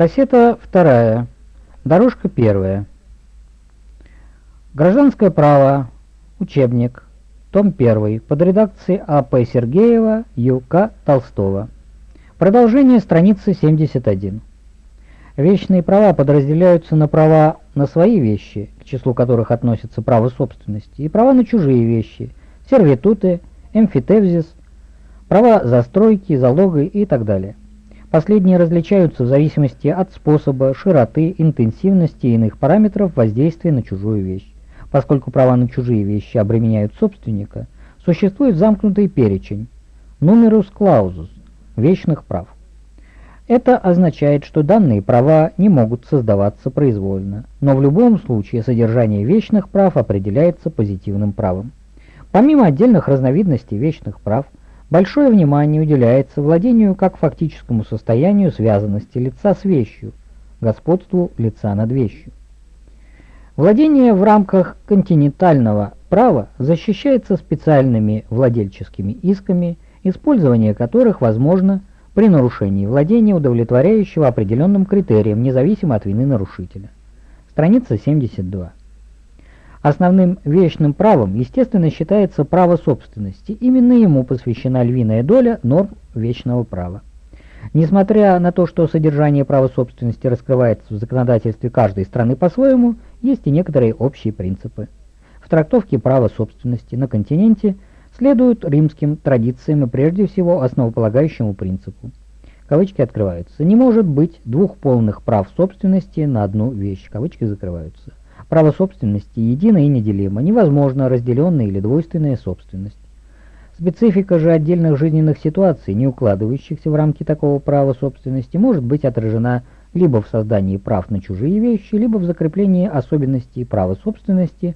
Кассета вторая. Дорожка первая. Гражданское право. Учебник. Том 1. Под редакцией А.П. Сергеева, Ю.К. Толстого. Продолжение страницы 71. Вечные права подразделяются на права на свои вещи, к числу которых относятся право собственности, и права на чужие вещи, сервитуты, эмфитевзис, права застройки, залога и так далее. Последние различаются в зависимости от способа, широты, интенсивности и иных параметров воздействия на чужую вещь. Поскольку права на чужие вещи обременяют собственника, существует замкнутый перечень numerus clausus вечных прав. Это означает, что данные права не могут создаваться произвольно, но в любом случае содержание вечных прав определяется позитивным правом. Помимо отдельных разновидностей вечных прав, большое внимание уделяется владению как фактическому состоянию связанности лица с вещью, господству лица над вещью. Владение в рамках континентального права защищается специальными владельческими исками, использование которых возможно при нарушении владения, удовлетворяющего определенным критериям, независимо от вины нарушителя. Страница 72. Основным вечным правом, естественно, считается право собственности. Именно ему посвящена львиная доля норм вечного права. Несмотря на то, что содержание права собственности раскрывается в законодательстве каждой страны по-своему, есть и некоторые общие принципы. В трактовке права собственности на континенте следуют римским традициям и прежде всего основополагающему принципу. Кавычки открываются. Не может быть двух полных прав собственности на одну вещь. Кавычки закрываются. Право собственности едино и неделимо, невозможно разделенная или двойственная собственность. Специфика же отдельных жизненных ситуаций, не укладывающихся в рамки такого права собственности, может быть отражена либо в создании прав на чужие вещи, либо в закреплении особенностей права собственности,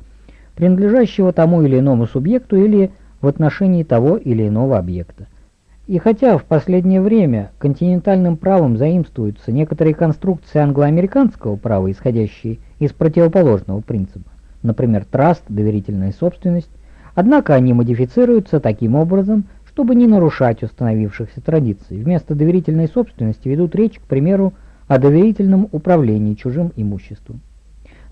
принадлежащего тому или иному субъекту или в отношении того или иного объекта. И хотя в последнее время континентальным правом заимствуются некоторые конструкции англоамериканского права, исходящие из противоположного принципа, например, траст, доверительная собственность, Однако они модифицируются таким образом, чтобы не нарушать установившихся традиций. Вместо доверительной собственности ведут речь, к примеру, о доверительном управлении чужим имуществом.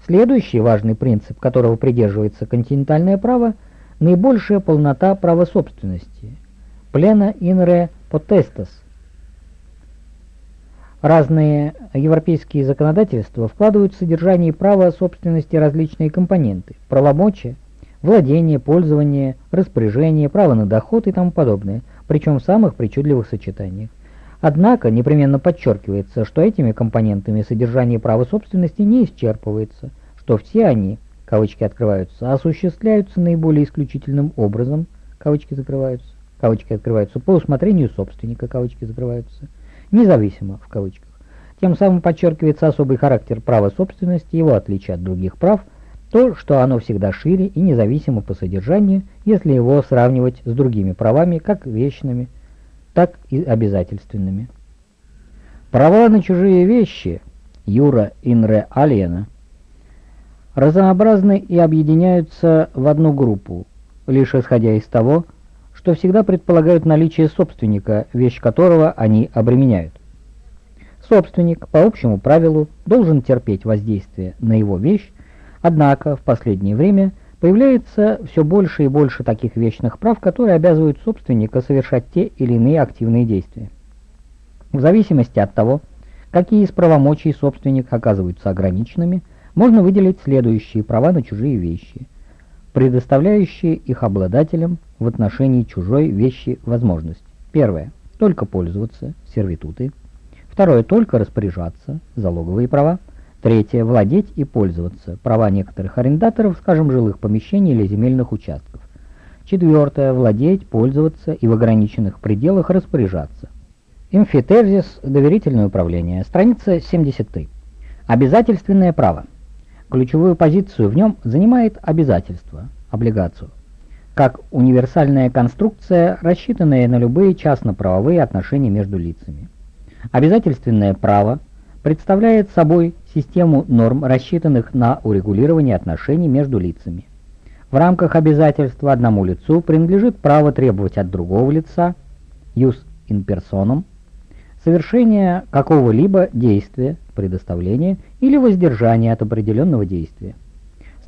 Следующий важный принцип, которого придерживается континентальное право, наибольшая полнота права собственности. Plena in re potestas. Разные европейские законодательства вкладывают в содержание права собственности различные компоненты – правомочия, владение, пользование, распоряжение, право на доход и тому подобное, причем в самых причудливых сочетаниях. Однако непременно подчеркивается, что этими компонентами содержание права собственности не исчерпывается, что все они, кавычки открываются, осуществляются наиболее исключительным образом, кавычки закрываются, кавычки открываются, по усмотрению собственника, кавычки закрываются, независимо, в кавычках. Тем самым подчеркивается особый характер права собственности, его отличие от других прав – то, что оно всегда шире и независимо по содержанию, если его сравнивать с другими правами, как вечными, так и обязательственными. Права на чужие вещи, юра инре алиена, разнообразны и объединяются в одну группу, лишь исходя из того, что всегда предполагают наличие собственника, вещь которого они обременяют. Собственник, по общему правилу, должен терпеть воздействие на его вещь, Однако в последнее время появляется все больше и больше таких вечных прав, которые обязывают собственника совершать те или иные активные действия. В зависимости от того, какие из правомочий собственник оказываются ограниченными, можно выделить следующие права на чужие вещи, предоставляющие их обладателям в отношении чужой вещи возможность. Первое. Только пользоваться, сервитуты. Второе. Только распоряжаться, залоговые права. Третье. Владеть и пользоваться. Права некоторых арендаторов, скажем, жилых помещений или земельных участков. Четвертое. Владеть, пользоваться и в ограниченных пределах распоряжаться. Эмфитевзис. Доверительное управление. Страница 73. Обязательственное право. Ключевую позицию в нем занимает обязательство, облигацию, как универсальная конструкция, рассчитанная на любые частно-правовые отношения между лицами. Обязательственное право представляет собой систему норм, рассчитанных на урегулирование отношений между лицами. В рамках обязательства одному лицу принадлежит право требовать от другого лица, jus in personam, совершение какого-либо действия, предоставления или воздержания от определенного действия.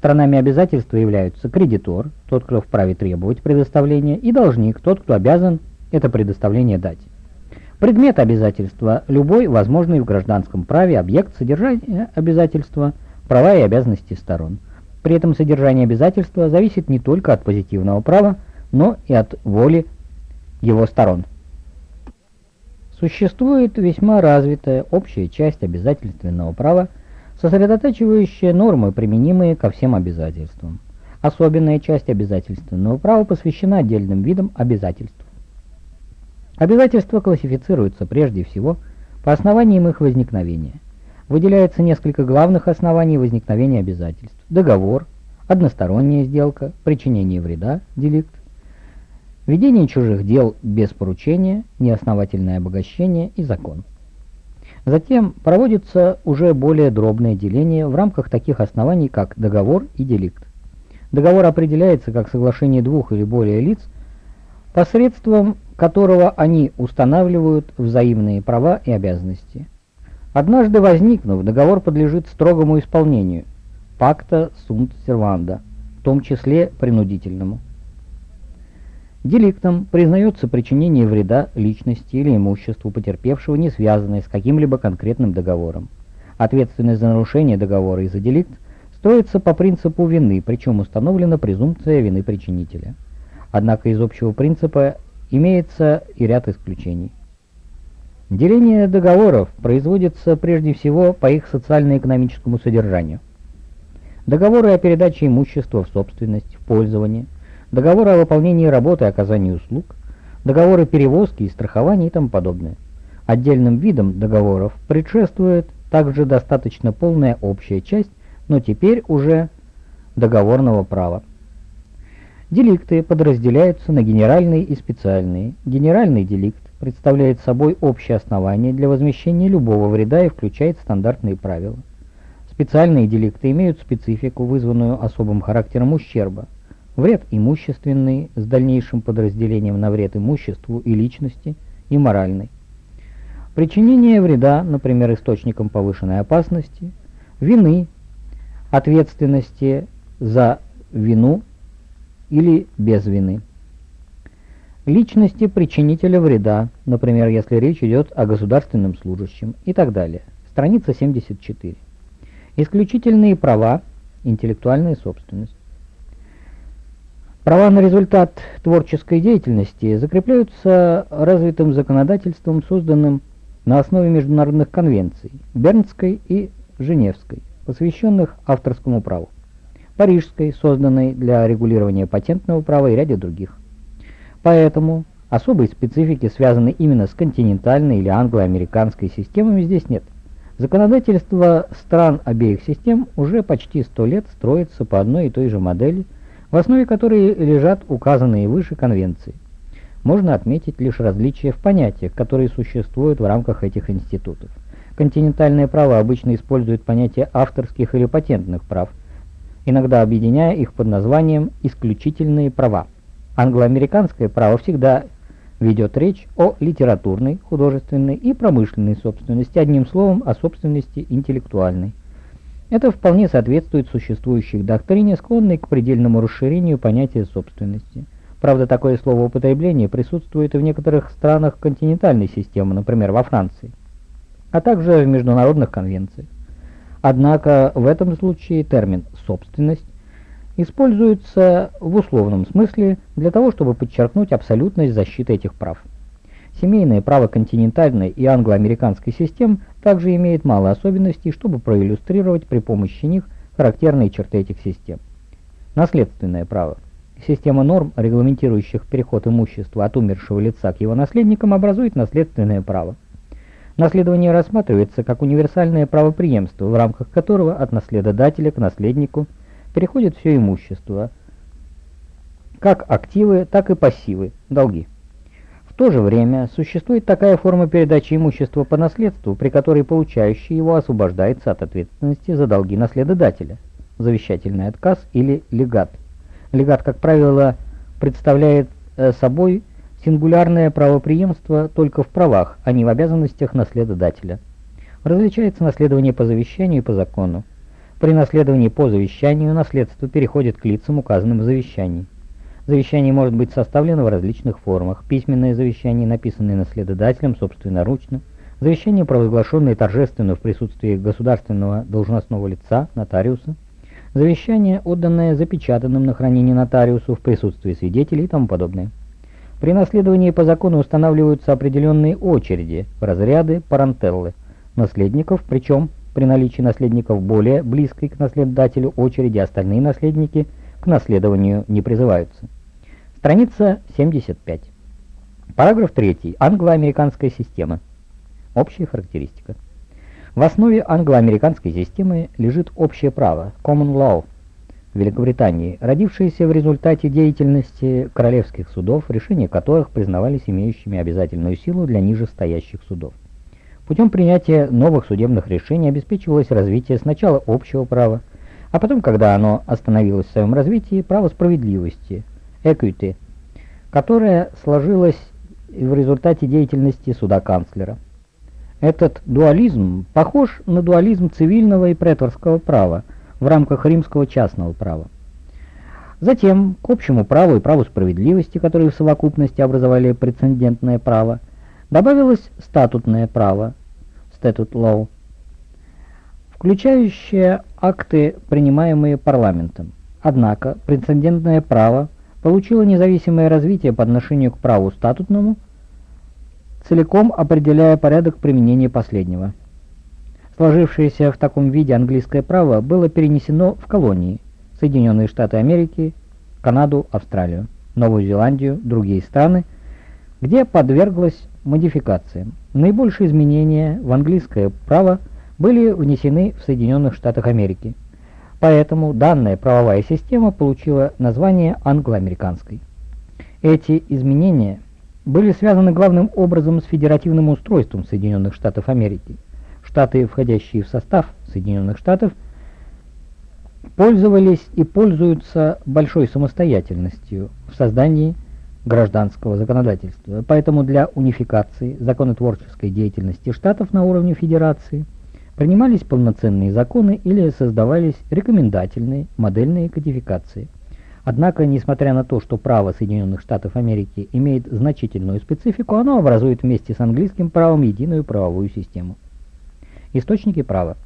Сторонами обязательства являются кредитор, тот, кто вправе требовать предоставления, и должник, тот, кто обязан это предоставление дать. Предмет обязательства – любой возможный в гражданском праве объект содержания обязательства, права и обязанности сторон. При этом содержание обязательства зависит не только от позитивного права, но и от воли его сторон. Существует весьма развитая общая часть обязательственного права, сосредотачивающая нормы, применимые ко всем обязательствам. Особенная часть обязательственного права посвящена отдельным видам обязательств. Обязательства классифицируются прежде всего по основаниям их возникновения. Выделяется несколько главных оснований возникновения обязательств. Договор, односторонняя сделка, причинение вреда, деликт, ведение чужих дел без поручения, неосновательное обогащение и закон. Затем проводится уже более дробное деление в рамках таких оснований, как договор и деликт. Договор определяется как соглашение двух или более лиц посредством которого они устанавливают взаимные права и обязанности. Однажды возникнув, договор подлежит строгому исполнению, пакта сунт серванда, в том числе принудительному. Деликтом признается причинение вреда личности или имуществу потерпевшего, не связанное с каким-либо конкретным договором. Ответственность за нарушение договора и за деликт строится по принципу вины, причем установлена презумпция вины причинителя. Однако из общего принципа имеется и ряд исключений. Деление договоров производится прежде всего по их социально-экономическому содержанию. Договоры о передаче имущества в собственность, в пользование, договоры о выполнении работы и оказании услуг, договоры перевозки и страхования и тому подобное. Отдельным видом договоров предшествует также достаточно полная общая часть, но теперь уже договорного права. Деликты подразделяются на генеральные и специальные. Генеральный деликт представляет собой общее основание для возмещения любого вреда и включает стандартные правила. Специальные деликты имеют специфику, вызванную особым характером ущерба. Вред имущественный с дальнейшим подразделением на вред имуществу и личности и моральный. Причинение вреда, например, источником повышенной опасности, вины, ответственности за вину или без вины. Личности причинителя вреда, например, если речь идет о государственном служащем и так далее. Страница 74. Исключительные права, интеллектуальная собственность. Права на результат творческой деятельности закрепляются развитым законодательством, созданным на основе международных конвенций Бернской и Женевской, посвященных авторскому праву. Парижской, созданной для регулирования патентного права и ряде других. Поэтому особой специфики, связанной именно с континентальной или англо-американской системами, здесь нет. Законодательство стран обеих систем уже почти сто лет строится по одной и той же модели, в основе которой лежат указанные выше конвенции. Можно отметить лишь различия в понятиях, которые существуют в рамках этих институтов. Континентальное право обычно использует понятие авторских или патентных прав – иногда объединяя их под названием «исключительные права». Англоамериканское право всегда ведет речь о литературной, художественной и промышленной собственности, одним словом, о собственности интеллектуальной. Это вполне соответствует существующей доктрине, склонной к предельному расширению понятия собственности. Правда, такое словоупотребление присутствует и в некоторых странах континентальной системы, например, во Франции, а также в международных конвенциях. Однако в этом случае термин «собственность» используется в условном смысле для того, чтобы подчеркнуть абсолютность защиты этих прав. Семейное право континентальной и англо-американской систем также имеет мало особенностей, чтобы проиллюстрировать при помощи них характерные черты этих систем. Наследственное право. Система норм, регламентирующих переход имущества от умершего лица к его наследникам, образует наследственное право. Наследование рассматривается как универсальное правопреемство, в рамках которого от наследодателя к наследнику переходит все имущество, как активы, так и пассивы, долги. В то же время существует такая форма передачи имущества по наследству, при которой получающий его освобождается от ответственности за долги наследодателя, завещательный отказ или легат. Легат, как правило, представляет э, собой сингулярное правопреемство только в правах, а не в обязанностях наследодателя. Различается наследование по завещанию и по закону. При наследовании по завещанию наследство переходит к лицам, указанным в завещании. Завещание может быть составлено в различных формах. Письменное завещание, написанное наследодателем собственноручно, завещание, провозглашенное торжественно в присутствии государственного должностного лица, нотариуса, завещание, отданное запечатанным на хранение нотариусу в присутствии свидетелей и тому подобное. При наследовании по закону устанавливаются определенные очереди, разряды, парантеллы, наследников, причем при наличии наследников более близкой к наследодателю очереди остальные наследники к наследованию не призываются. Страница 75. Параграф 3. Англо-американская система. Общая характеристика. В основе англо-американской системы лежит общее право, common law, Великобритании, родившееся в результате деятельности королевских судов, решения которых признавались имеющими обязательную силу для нижестоящих судов. Путем принятия новых судебных решений обеспечивалось развитие сначала общего права, а потом, когда оно остановилось в своем развитии, право справедливости, equity, которая сложилась в результате деятельности суда-канцлера. Этот дуализм похож на дуализм цивильного и преторского права в рамках римского частного права. Затем к общему праву и праву справедливости, которые в совокупности образовали прецедентное право, добавилось статутное право, statute law, включающее акты, принимаемые парламентом. Однако прецедентное право получила независимое развитие по отношению к праву статутному, целиком определяя порядок применения последнего. Сложившееся в таком виде английское право было перенесено в колонии Соединенные Штаты Америки, Канаду, Австралию, Новую Зеландию, другие страны, где подверглось модификациям. Наибольшие изменения в английское право были внесены в Соединенных Штатах Америки – Поэтому данная правовая система получила название англо-американской. Эти изменения были связаны главным образом с федеративным устройством Соединенных Штатов Америки. Штаты, входящие в состав Соединенных Штатов, пользовались и пользуются большой самостоятельностью в создании гражданского законодательства. Поэтому для унификации законотворческой деятельности штатов на уровне федерации – принимались полноценные законы или создавались рекомендательные модельные кодификации. Однако, несмотря на то, что право Соединенных Штатов Америки имеет значительную специфику, оно образует вместе с английским правом единую правовую систему. Источники права.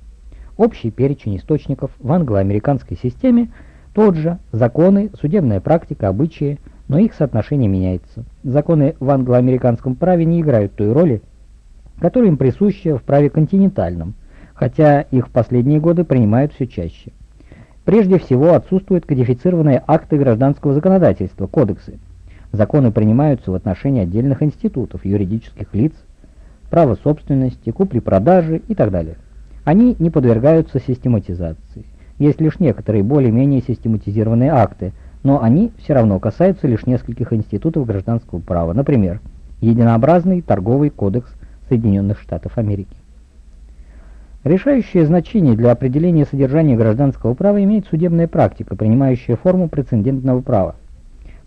Общий перечень источников в англо-американской системе тот же, законы, судебная практика, обычаи, но их соотношение меняется. Законы в англо-американском праве не играют той роли, которая им присуща в праве континентальном – хотя их в последние годы принимают все чаще. Прежде всего отсутствуют кодифицированные акты гражданского законодательства, кодексы. Законы принимаются в отношении отдельных институтов, юридических лиц, права собственности, купли-продажи и так далее. Они не подвергаются систематизации. Есть лишь некоторые более-менее систематизированные акты, но они все равно касаются лишь нескольких институтов гражданского права, например, Единообразный торговый кодекс Соединенных Штатов Америки. Решающее значение для определения содержания гражданского права имеет судебная практика, принимающая форму прецедентного права.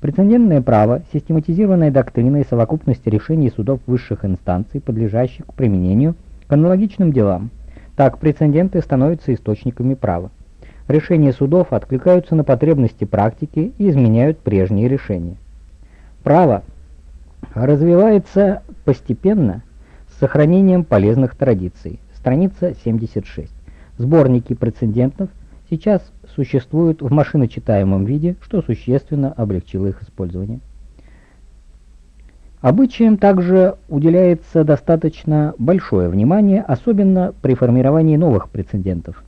Прецедентное право – систематизированная доктрина и совокупность решений судов высших инстанций, подлежащих к применению к аналогичным делам. Так, прецеденты становятся источниками права. Решения судов откликаются на потребности практики и изменяют прежние решения. Право развивается постепенно с сохранением полезных традиций, страница 76. Сборники прецедентов сейчас существуют в машиночитаемом виде, что существенно облегчило их использование. Обычаям также уделяется достаточно большое внимание, особенно при формировании новых прецедентов.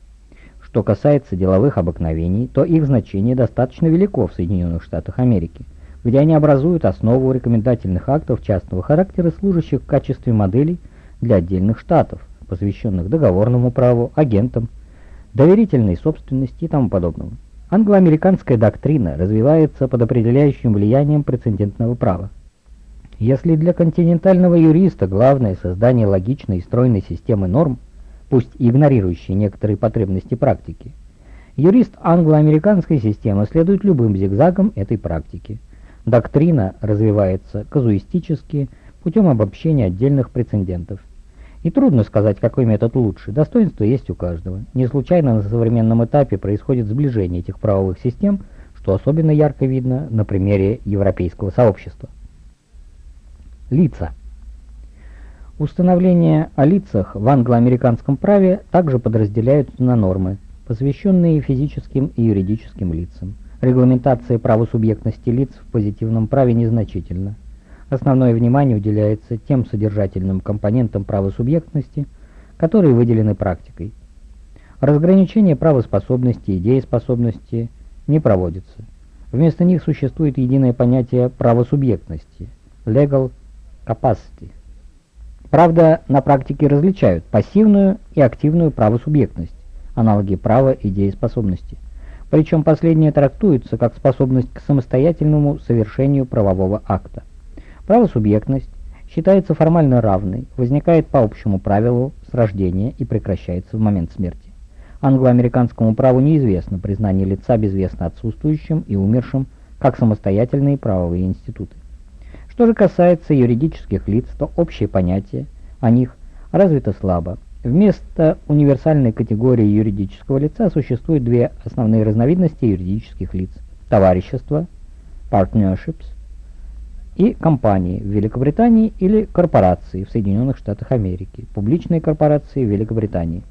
Что касается деловых обыкновений, то их значение достаточно велико в Соединенных Штатах Америки, где они образуют основу рекомендательных актов частного характера, служащих в качестве моделей для отдельных штатов, посвященных договорному праву, агентам, доверительной собственности и тому подобному. Англо-американская доктрина развивается под определяющим влиянием прецедентного права. Если для континентального юриста главное создание логичной и стройной системы норм, пусть и игнорирующей некоторые потребности практики, юрист англо-американской системы следует любым зигзагам этой практики. Доктрина развивается казуистически путем обобщения отдельных прецедентов. И трудно сказать, какой метод лучше, достоинство есть у каждого. Не случайно на современном этапе происходит сближение этих правовых систем, что особенно ярко видно на примере европейского сообщества. Лица. Установления о лицах в англо-американском праве также подразделяются на нормы, посвященные физическим и юридическим лицам. Регламентация правосубъектности лиц в позитивном праве незначительна. Основное внимание уделяется тем содержательным компонентам правосубъектности, которые выделены практикой. Разграничение правоспособности и дееспособности не проводится. Вместо них существует единое понятие правосубъектности – legal capacity. Правда, на практике различают пассивную и активную правосубъектность, аналоги права и дееспособности. Причем последнее трактуется как способность к самостоятельному совершению правового акта. Правосубъектность считается формально равной, возникает по общему правилу с рождения и прекращается в момент смерти. Англоамериканскому праву неизвестно признание лица безвестно отсутствующим и умершим как самостоятельные правовые институты. Что же касается юридических лиц, то общее понятие о них развито слабо. Вместо универсальной категории юридического лица существуют две основные разновидности юридических лиц – товарищества, partnerships, и компании в Великобритании или корпорации в Соединенных Штатах Америки, публичные корпорации в Великобритании.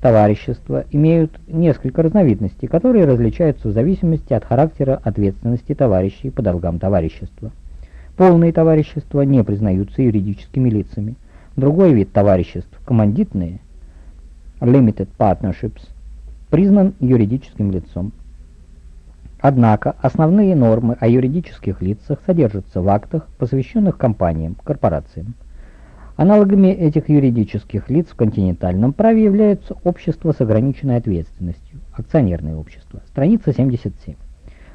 Товарищества имеют несколько разновидностей, которые различаются в зависимости от характера ответственности товарищей по долгам товарищества. Полные товарищества не признаются юридическими лицами. Другой вид товариществ, командитные, limited partnerships, признан юридическим лицом. Однако основные нормы о юридических лицах содержатся в актах, посвященных компаниям, корпорациям. Аналогами этих юридических лиц в континентальном праве являются общества с ограниченной ответственностью, акционерные общества, страница 77.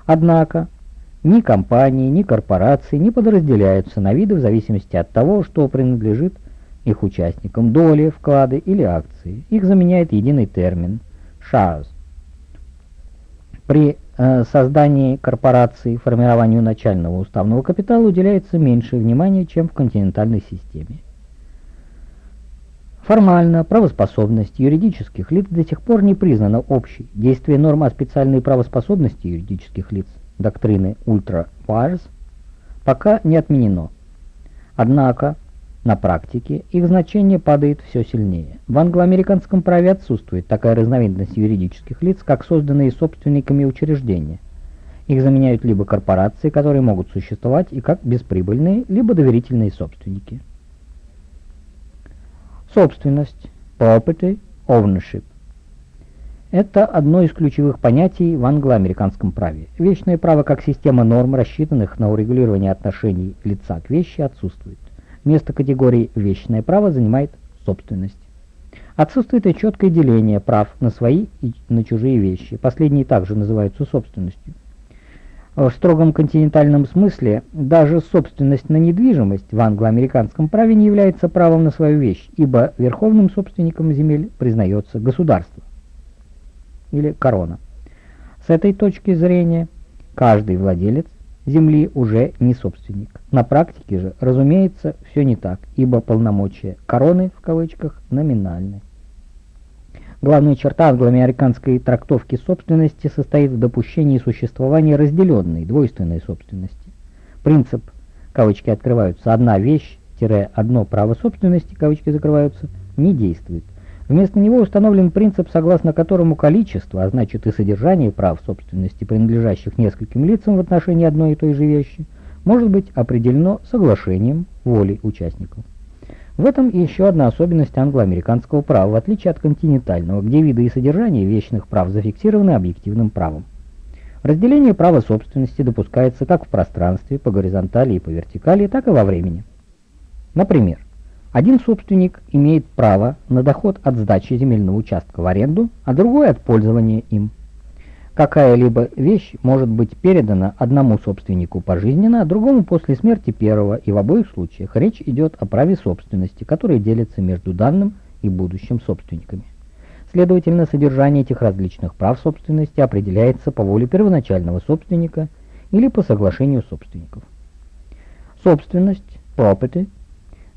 Однако ни компании, ни корпорации не подразделяются на виды в зависимости от того, что принадлежит их участникам, доли, вклады или акции. Их заменяет единый термин – shares. При создании корпорации формированию начального уставного капитала уделяется меньше внимания, чем в континентальной системе. Формально правоспособность юридических лиц до сих пор не признана общей. Действие норм о специальной правоспособности юридических лиц – доктрины ультра пока не отменено. Однако на практике их значение падает все сильнее. В англоамериканском праве отсутствует такая разновидность юридических лиц, как созданные собственниками учреждения. Их заменяют либо корпорации, которые могут существовать и как бесприбыльные, либо доверительные собственники. Собственность, property, ownership. Это одно из ключевых понятий в англо-американском праве. Вечное право как система норм, рассчитанных на урегулирование отношений лица к вещи, отсутствует. Место категории «вечное право» занимает собственность. Отсутствует и четкое деление прав на свои и на чужие вещи. Последние также называются собственностью. В строгом континентальном смысле даже собственность на недвижимость в англо-американском праве не является правом на свою вещь, ибо верховным собственником земель признается государство или корона. С этой точки зрения каждый владелец земли уже не собственник. На практике же, разумеется, все не так, ибо полномочия «короны» в кавычках номинальны. Главная черта англоамериканской трактовки собственности состоит в допущении существования разделенной, двойственной собственности. Принцип, кавычки открываются, «одна вещь», одно право собственности, кавычки закрываются, не действует. Вместо него установлен принцип, согласно которому количество, а значит и содержание прав собственности, принадлежащих нескольким лицам в отношении одной и той же вещи, может быть определено соглашением волей участников. В этом еще одна особенность англоамериканского права, в отличие от континентального, где виды и содержание вечных прав зафиксированы объективным правом. Разделение права собственности допускается как в пространстве, по горизонтали и по вертикали, так и во времени. Например, один собственник имеет право на доход от сдачи земельного участка в аренду, а другой от пользования им. Какая-либо вещь может быть передана одному собственнику пожизненно, а другому после смерти первого, и в обоих случаях речь идет о праве собственности, которое делится между данным и будущим собственниками. Следовательно, содержание этих различных прав собственности определяется по воле первоначального собственника или по соглашению собственников. Собственность, property,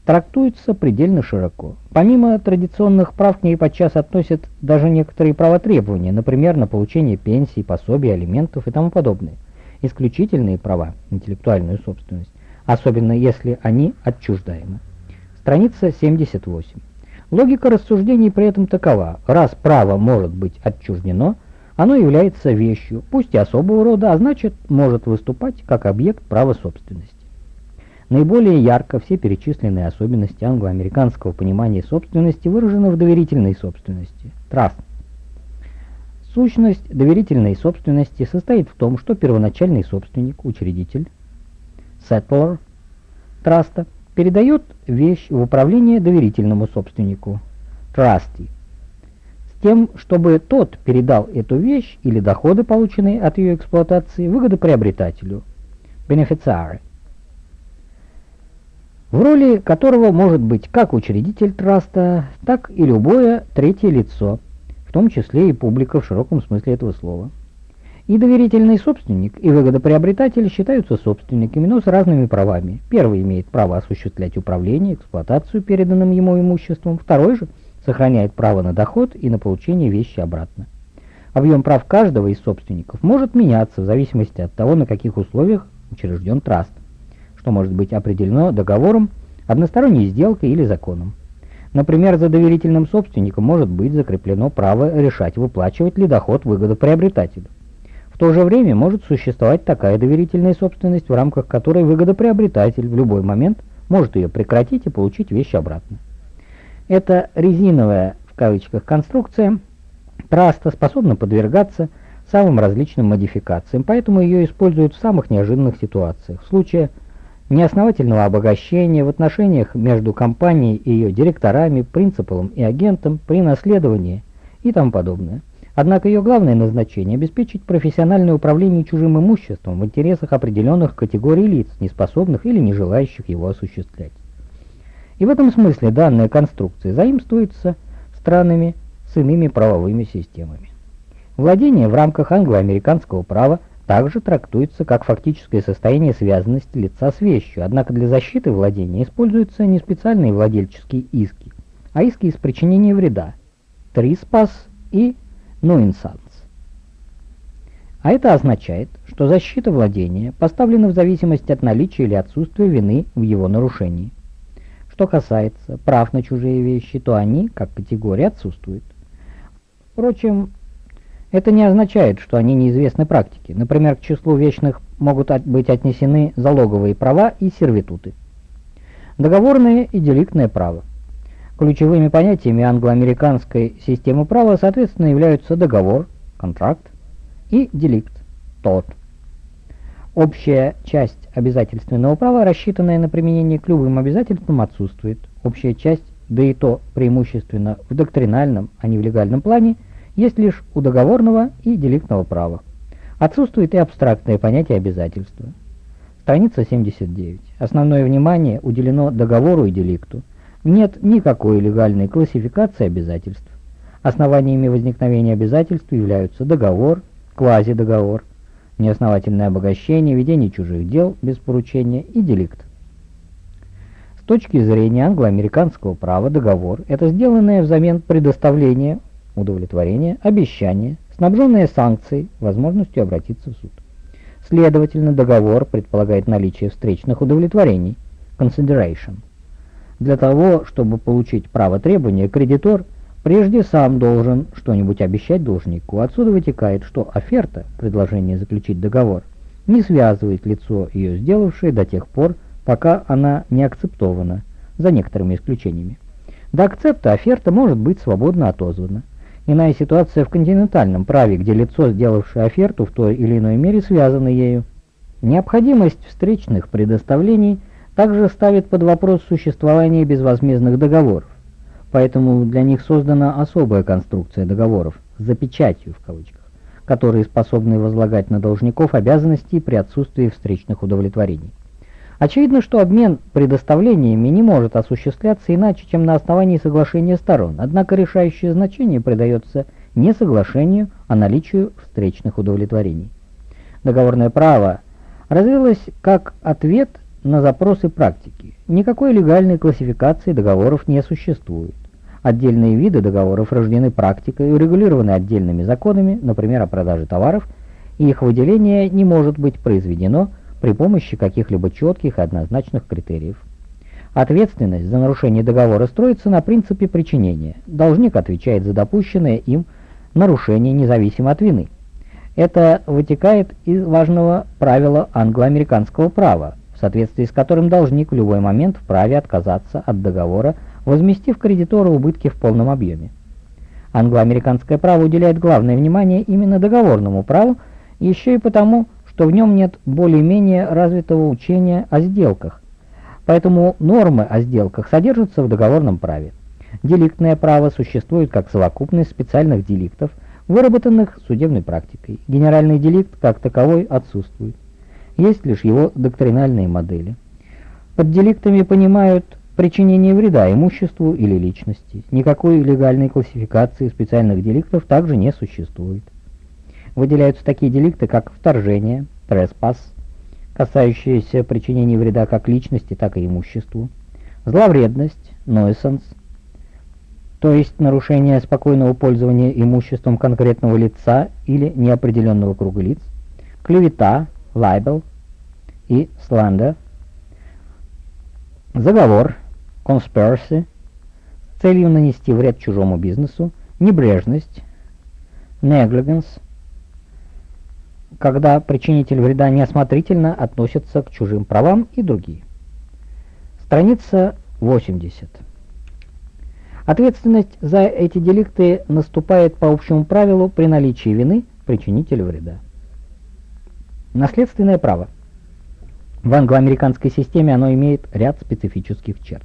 трактуется предельно широко. Помимо традиционных прав к ней подчас относят даже некоторые права требования, например, на получение пенсий, пособий, алиментов и тому подобное. Исключительные права, интеллектуальную собственность, особенно если они отчуждаемы. Страница 78. Логика рассуждений при этом такова. Раз право может быть отчуждено, оно является вещью, пусть и особого рода, а значит, может выступать как объект права собственности. Наиболее ярко все перечисленные особенности англо-американского понимания собственности выражены в доверительной собственности – trust. Сущность доверительной собственности состоит в том, что первоначальный собственник, учредитель, settler, траста, передает вещь в управление доверительному собственнику, trustee, с тем, чтобы тот передал эту вещь или доходы, полученные от ее эксплуатации, выгодоприобретателю, beneficiary в роли которого может быть как учредитель траста, так и любое третье лицо, в том числе и публика в широком смысле этого слова. И доверительный собственник, и выгодоприобретатель считаются собственниками, но с разными правами. Первый имеет право осуществлять управление, эксплуатацию переданным ему имуществом, второй же сохраняет право на доход и на получение вещи обратно. Объем прав каждого из собственников может меняться в зависимости от того, на каких условиях учрежден траст что может быть определено договором, односторонней сделкой или законом. Например, за доверительным собственником может быть закреплено право решать, выплачивать ли доход выгодоприобретателю. В то же время может существовать такая доверительная собственность, в рамках которой выгодоприобретатель в любой момент может ее прекратить и получить вещь обратно. Эта резиновая, в кавычках, конструкция траста способна подвергаться самым различным модификациям, поэтому ее используют в самых неожиданных ситуациях. В случае неосновательного обогащения в отношениях между компанией и ее директорами, принципалом и агентом при наследовании и тому подобное. Однако ее главное назначение – обеспечить профессиональное управление чужим имуществом в интересах определенных категорий лиц, неспособных или не желающих его осуществлять. И в этом смысле данная конструкция заимствуется странами с иными правовыми системами. Владение в рамках англо-американского права также трактуется как фактическое состояние связанности лица с вещью, однако для защиты владения используются не специальные владельческие иски, а иски из причинения вреда, триспас и nuisance. А это означает, что защита владения поставлена в зависимости от наличия или отсутствия вины в его нарушении. Что касается прав на чужие вещи, то они, как категория, отсутствуют. Впрочем, это не означает, что они неизвестны практике. Например, к числу вечных могут быть отнесены залоговые права и сервитуты. Договорное и деликтное право. Ключевыми понятиями англо-американской системы права, соответственно, являются договор, контракт и деликт, тот. Общая часть обязательственного права, рассчитанная на применение к любым обязательствам, отсутствует. Общая часть, да и то преимущественно в доктринальном, а не в легальном плане – есть лишь у договорного и деликтного права. Отсутствует и абстрактное понятие обязательства. Страница 79. Основное внимание уделено договору и деликту. Нет никакой легальной классификации обязательств. Основаниями возникновения обязательств являются договор, квазидоговор, неосновательное обогащение, ведение чужих дел без поручения и деликт. С точки зрения англо-американского права договор – это сделанное взамен предоставления удовлетворение, обещание, снабженное санкцией, возможностью обратиться в суд. Следовательно, договор предполагает наличие встречных удовлетворений, consideration. Для того, чтобы получить право требования, кредитор прежде сам должен что-нибудь обещать должнику. Отсюда вытекает, что оферта, предложение заключить договор, не связывает лицо ее сделавшее до тех пор, пока она не акцептована, за некоторыми исключениями. До акцепта оферта может быть свободно отозвана. Иная ситуация в континентальном праве, где лицо, сделавшее оферту, в той или иной мере связано ею. Необходимость встречных предоставлений также ставит под вопрос существование безвозмездных договоров. Поэтому для них создана особая конструкция договоров «за печатью» в кавычках, которые способны возлагать на должников обязанности при отсутствии встречных удовлетворений. Очевидно, что обмен предоставлениями не может осуществляться иначе, чем на основании соглашения сторон, однако решающее значение придается не соглашению, а наличию встречных удовлетворений. Договорное право развилась как ответ на запросы практики. Никакой легальной классификации договоров не существует. Отдельные виды договоров рождены практикой, урегулированы отдельными законами, например, о продаже товаров, и их выделение не может быть произведено при помощи каких-либо четких и однозначных критериев. Ответственность за нарушение договора строится на принципе причинения. Должник отвечает за допущенное им нарушение независимо от вины. Это вытекает из важного правила англо-американского права, в соответствии с которым должник в любой момент вправе отказаться от договора, возместив кредитору убытки в полном объеме. Англо-американское право уделяет главное внимание именно договорному праву, еще и потому, что в нем нет более-менее развитого учения о сделках, поэтому нормы о сделках содержатся в договорном праве. Деликтное право существует как совокупность специальных деликтов, выработанных судебной практикой. Генеральный деликт как таковой отсутствует. Есть лишь его доктринальные модели. Под деликтами понимают причинение вреда имуществу или личности. Никакой легальной классификации специальных деликтов также не существует. Выделяются такие деликты, как вторжение, треспас, касающиеся причинения вреда как личности, так и имуществу, зловредность, нойсенс, то есть нарушение спокойного пользования имуществом конкретного лица или неопределенного круга лиц, клевета, libel и slander, заговор, conspiracy, с целью нанести вред чужому бизнесу, небрежность, negligence, когда причинитель вреда неосмотрительно относится к чужим правам и другие. Страница 80. Ответственность за эти деликты наступает по общему правилу при наличии вины причинителя вреда. Наследственное право. В англо-американской системе оно имеет ряд специфических черт.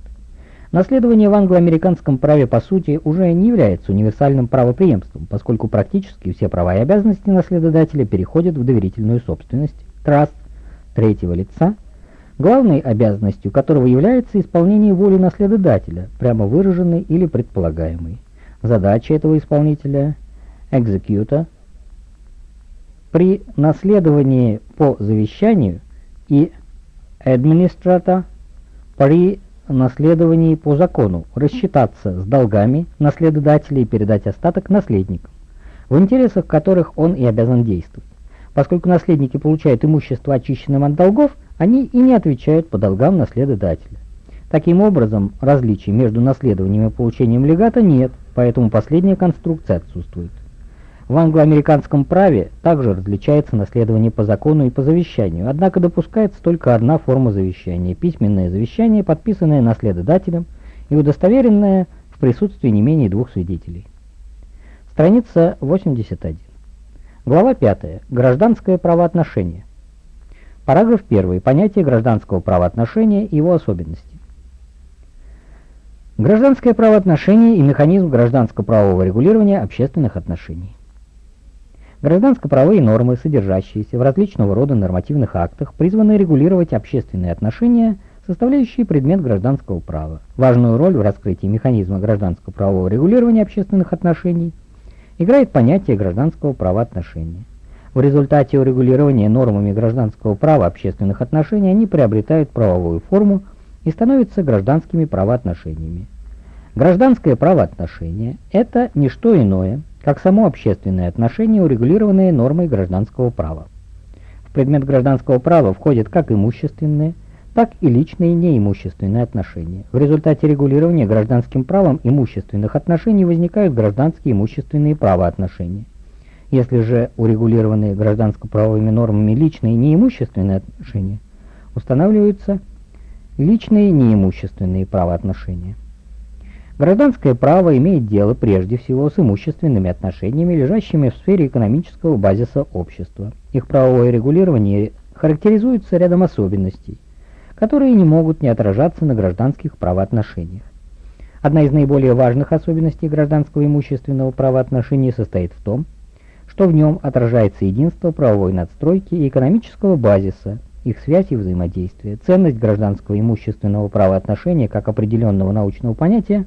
Наследование в англо-американском праве по сути уже не является универсальным правопреемством, поскольку практически все права и обязанности наследодателя переходят в доверительную собственность, траст, третьего лица главной обязанностью которого является исполнение воли наследодателя, прямо выраженной или предполагаемой. Задача этого исполнителя – экзекьюта при наследовании по завещанию и администрата при наследовании по закону рассчитаться с долгами наследодателя и передать остаток наследникам, в интересах которых он и обязан действовать. Поскольку наследники получают имущество очищенным от долгов, они и не отвечают по долгам наследодателя. Таким образом, различий между наследованием и получением легата нет, поэтому последняя конструкция отсутствует. В англо-американском праве также различается наследование по закону и по завещанию, однако допускается только одна форма завещания – письменное завещание, подписанное наследодателем и удостоверенное в присутствии не менее двух свидетелей. Страница 81. Глава 5. Гражданское правоотношение. Параграф 1. Понятие гражданского правоотношения и его особенности. Гражданское правоотношение и механизм гражданско-правового регулирования общественных отношений. Гражданско-правовые нормы, содержащиеся в различного рода нормативных актах, призваны регулировать общественные отношения, составляющие предмет гражданского права. Важную роль в раскрытии механизма гражданско-правового регулирования общественных отношений – играет понятие гражданского правоотношения. В результате урегулирования нормами гражданского права общественных отношений они приобретают правовую форму и становятся гражданскими правоотношениями. Гражданское правоотношение – это не что иное, как само общественное отношение, урегулированное нормой гражданского права. В предмет гражданского права входят как имущественные, так и личные неимущественные отношения. В результате регулирования гражданским правом имущественных отношений возникают гражданские имущественные правоотношения. Если же урегулированные гражданско-правовыми нормами личные неимущественные отношения, устанавливаются личные неимущественные правоотношения. Гражданское право имеет дело прежде всего с имущественными отношениями, лежащими в сфере экономического базиса общества. Их правовое регулирование характеризуется рядом особенностей – которые не могут не отражаться на гражданских правоотношениях. Одна из наиболее важных особенностей гражданского имущественного правоотношения состоит в том, что в нем отражается единство правовой надстройки и экономического базиса, их связь и взаимодействие. Ценность гражданского имущественного правоотношения как определенного научного понятия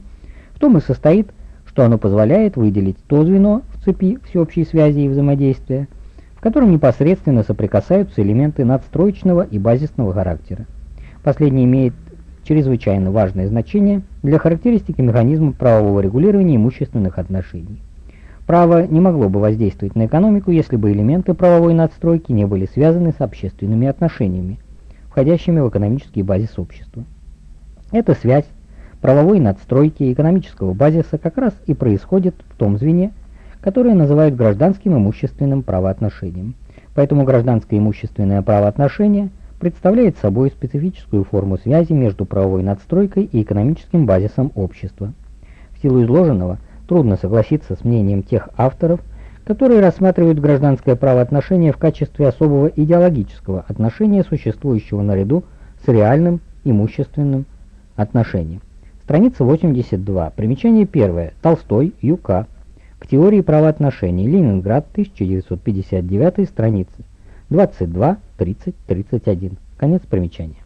в том и состоит, что оно позволяет выделить то звено в цепи всеобщей связи и взаимодействия, которым непосредственно соприкасаются элементы надстроечного и базисного характера. Последний имеет чрезвычайно важное значение для характеристики механизма правового регулирования имущественных отношений. Право не могло бы воздействовать на экономику, если бы элементы правовой надстройки не были связаны с общественными отношениями, входящими в экономический базис общества. Эта связь правовой надстройки экономического базиса как раз и происходит в том звене, которое называют гражданским имущественным правоотношением. Поэтому гражданское имущественное правоотношение представляет собой специфическую форму связи между правовой надстройкой и экономическим базисом общества. В силу изложенного Трудно согласиться с мнением тех авторов, которые рассматривают гражданское правоотношение в качестве особого идеологического отношения, существующего наряду с реальным имущественным отношением. Страница 82. Примечание первое. Толстой, Ю.К. К теории правоотношений. Ленинград, 1959, страницы 22, 30, 31. Конец примечания.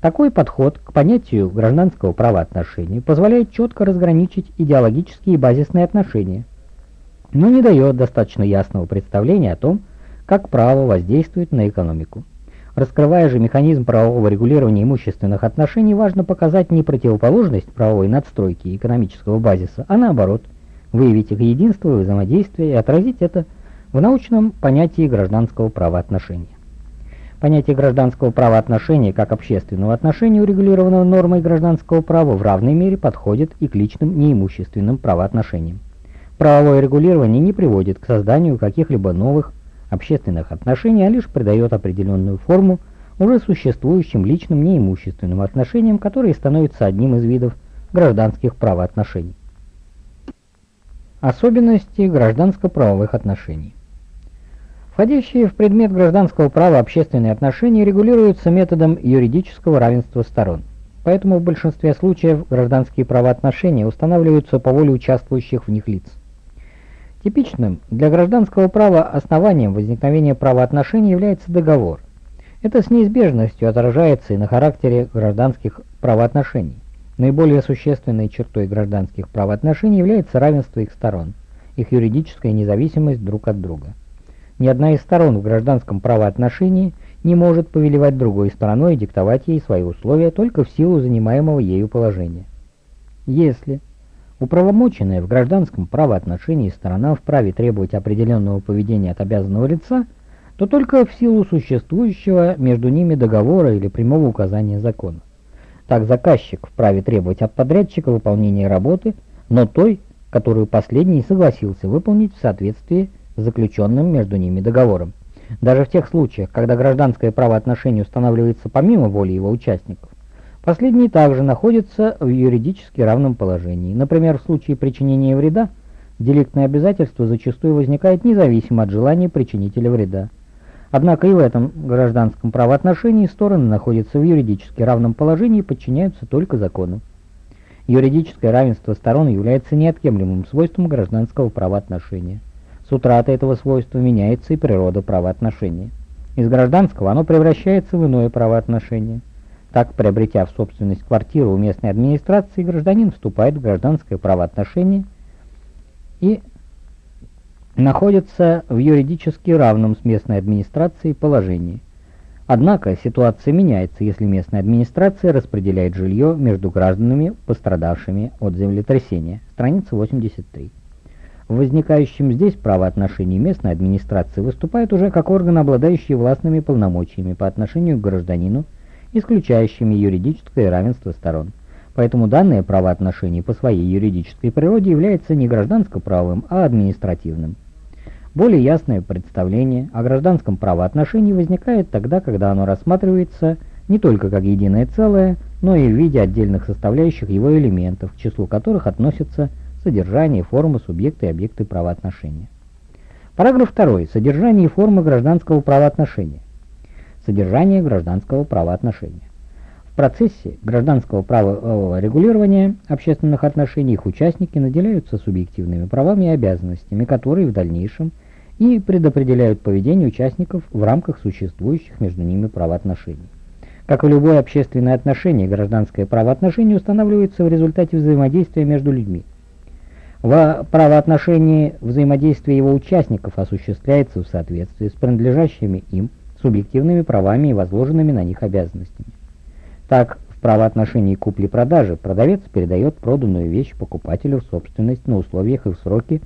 Такой подход к понятию гражданского правоотношения позволяет четко разграничить идеологические и базисные отношения, но не дает достаточно ясного представления о том, как право воздействует на экономику. Раскрывая же механизм правового регулирования имущественных отношений, важно показать не противоположность правовой надстройки экономического базиса, а наоборот, выявить их единство и взаимодействие и отразить это в научном понятии гражданского правоотношения. Понятие гражданского правоотношения как общественного отношения, урегулированного нормой гражданского права, в равной мере подходит и к личным неимущественным правоотношениям. Правовое регулирование не приводит к созданию каких-либо новых общественных отношений, а лишь придает определенную форму уже существующим личным неимущественным отношениям, которые становятся одним из видов гражданских правоотношений. Особенности гражданско-правовых отношений Входящие в предмет гражданского права общественные отношения регулируются методом юридического равенства сторон. Поэтому в большинстве случаев гражданские правоотношения устанавливаются по воле участвующих в них лиц. Типичным для гражданского права основанием возникновения правоотношений является договор. Это с неизбежностью отражается и на характере гражданских правоотношений. Наиболее существенной чертой гражданских правоотношений является равенство их сторон, их юридическая независимость друг от друга. Ни одна из сторон в гражданском правоотношении не может повелевать другой стороной и диктовать ей свои условия только в силу занимаемого ею положения. Если управомоченная в гражданском правоотношении сторона вправе требовать определенного поведения от обязанного лица, то только в силу существующего между ними договора или прямого указания закона. Так заказчик вправе требовать от подрядчика выполнения работы, но той, которую последний согласился выполнить в соответствии заключенным между ними договором. Даже в тех случаях, когда гражданское правоотношение устанавливается помимо воли его участников, последние также находятся в юридически равном положении. Например, в случае причинения вреда, деликтное обязательство зачастую возникает независимо от желания причинителя вреда. Однако и в этом гражданском правоотношении стороны находятся в юридически равном положении и подчиняются только закону. Юридическое равенство сторон является неотъемлемым свойством гражданского правоотношения. С утратой этого свойства меняется и природа правоотношения. Из гражданского оно превращается в иное правоотношение. Так, приобретя в собственность квартиру у местной администрации, гражданин вступает в гражданское правоотношение и находится в юридически равном с местной администрацией положении. Однако ситуация меняется, если местная администрация распределяет жилье между гражданами, пострадавшими от землетрясения. Страница 83. В возникающем здесь правоотношении местной администрации выступает уже как орган, обладающий властными полномочиями по отношению к гражданину, исключающими юридическое равенство сторон. Поэтому данное правоотношение по своей юридической природе является не гражданско-правовым, а административным. Более ясное представление о гражданском правоотношении возникает тогда, когда оно рассматривается не только как единое целое, но и в виде отдельных составляющих его элементов, к числу которых относятся содержание, форма, субъекты и объекты правоотношения. Параграф 2. Содержание и форма гражданского правоотношения. Содержание гражданского правоотношения. В процессе гражданского правового регулирования общественных отношений их участники наделяются субъективными правами и обязанностями, которые в дальнейшем и предопределяют поведение участников в рамках существующих между ними правоотношений. Как и любое общественное отношение, гражданское правоотношение устанавливается в результате взаимодействия между людьми – В правоотношении взаимодействия его участников осуществляется в соответствии с принадлежащими им субъективными правами и возложенными на них обязанностями. Так, в правоотношении купли-продажи продавец передает проданную вещь покупателю в собственность на условиях и в сроки,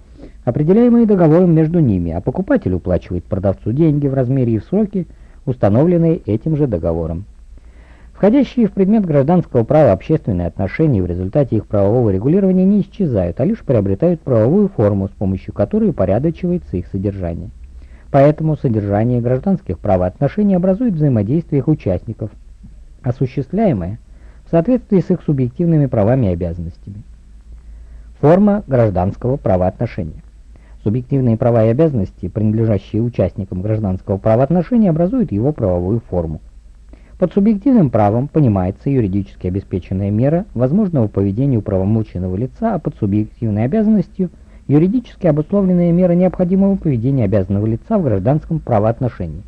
определяемые договором между ними, а покупатель уплачивает продавцу деньги в размере и в сроки, установленные этим же договором. Входящие в предмет гражданского права общественные отношения в результате их правового регулирования не исчезают, а лишь приобретают правовую форму, с помощью которой упорядочивается их содержание. Поэтому содержание гражданских правоотношений образует взаимодействие их участников, осуществляемое в соответствии с их субъективными правами и обязанностями. Форма гражданского правоотношения. Субъективные права и обязанности, принадлежащие участникам гражданского правоотношения, образуют его правовую форму. Под субъективным правом понимается юридически обеспеченная мера возможного поведения управомоченного лица, а под субъективной обязанностью – юридически обусловленная мера необходимого поведения обязанного лица в гражданском правоотношении.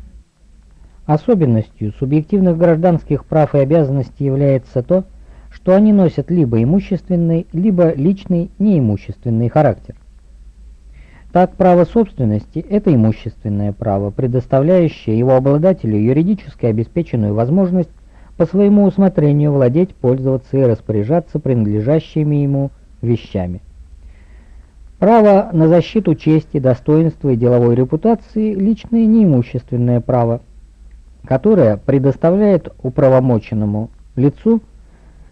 Особенностью субъективных гражданских прав и обязанностей является то, что они носят либо имущественный, либо личный неимущественный характер. Так, право собственности – это имущественное право, предоставляющее его обладателю юридически обеспеченную возможность по своему усмотрению владеть, пользоваться и распоряжаться принадлежащими ему вещами. Право на защиту чести, достоинства и деловой репутации – личное неимущественное право, которое предоставляет управомоченному лицу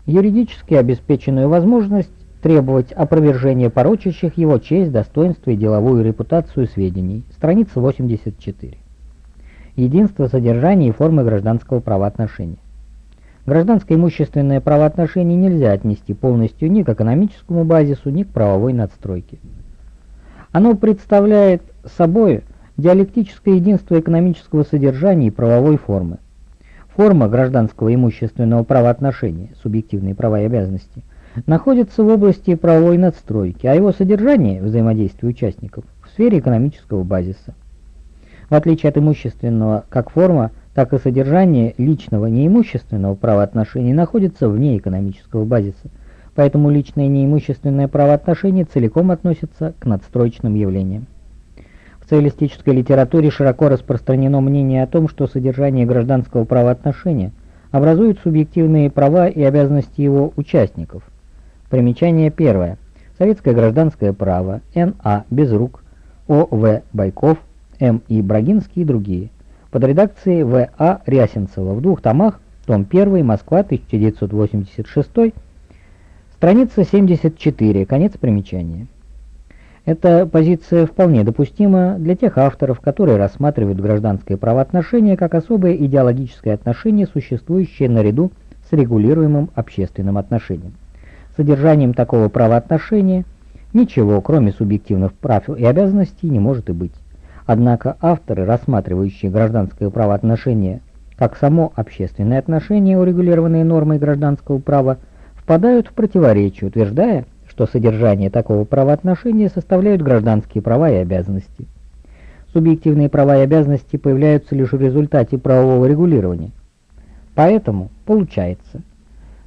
юридически обеспеченную возможность требовать опровержения порочащих его честь, достоинство и деловую репутацию сведений. Страница 84. Единство содержания и формы гражданского правоотношения. Гражданское имущественное правоотношение нельзя отнести полностью ни к экономическому базису, ни к правовой надстройке. Оно представляет собой диалектическое единство экономического содержания и правовой формы. Форма гражданского имущественного правоотношения, субъективные права и обязанности, находится в области правовой надстройки, а его содержание, взаимодействие участников, в сфере экономического базиса. В отличие от имущественного как форма, так и содержание личного неимущественного правоотношения находится вне экономического базиса, поэтому личное неимущественное правоотношение целиком относится к надстроечным явлениям. В социалистической литературе широко распространено мнение о том, что содержание гражданского правоотношения образует субъективные права и обязанности его участников, Примечание первое. Советское гражданское право. Н.А. Безрук. О.В. Байков. М.И. Брагинский и другие. Под редакцией В.А. Рясенцева. В двух томах. Том 1. Москва. 1986. Страница 74. Конец примечания. Эта позиция вполне допустима для тех авторов, которые рассматривают гражданское правоотношение как особое идеологическое отношение, существующее наряду с регулируемым общественным отношением. Содержанием такого правоотношения ничего, кроме субъективных прав и обязанностей, не может и быть. Однако авторы, рассматривающие гражданское правоотношение как само общественное отношение, урегулированное нормой гражданского права, впадают в противоречие, утверждая, что содержание такого правоотношения составляют гражданские права и обязанности. Субъективные права и обязанности появляются лишь в результате правового регулирования. Поэтому получается,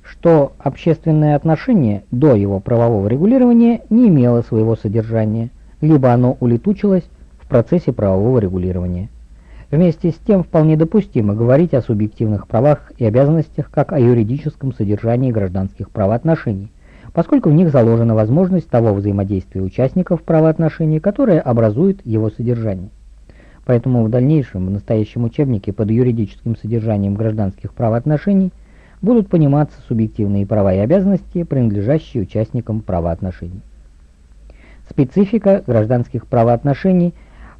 что общественное отношение до его правового регулирования не имело своего содержания, либо оно улетучилось в процессе правового регулирования. Вместе с тем вполне допустимо говорить о субъективных правах и обязанностях как о юридическом содержании гражданских правоотношений, поскольку в них заложена возможность того взаимодействия участников правоотношений, которое образует его содержание. Поэтому в дальнейшем в настоящем учебнике под юридическим содержанием гражданских правоотношений – будут пониматься субъективные права и обязанности, принадлежащие участникам правоотношений. Специфика гражданских правоотношений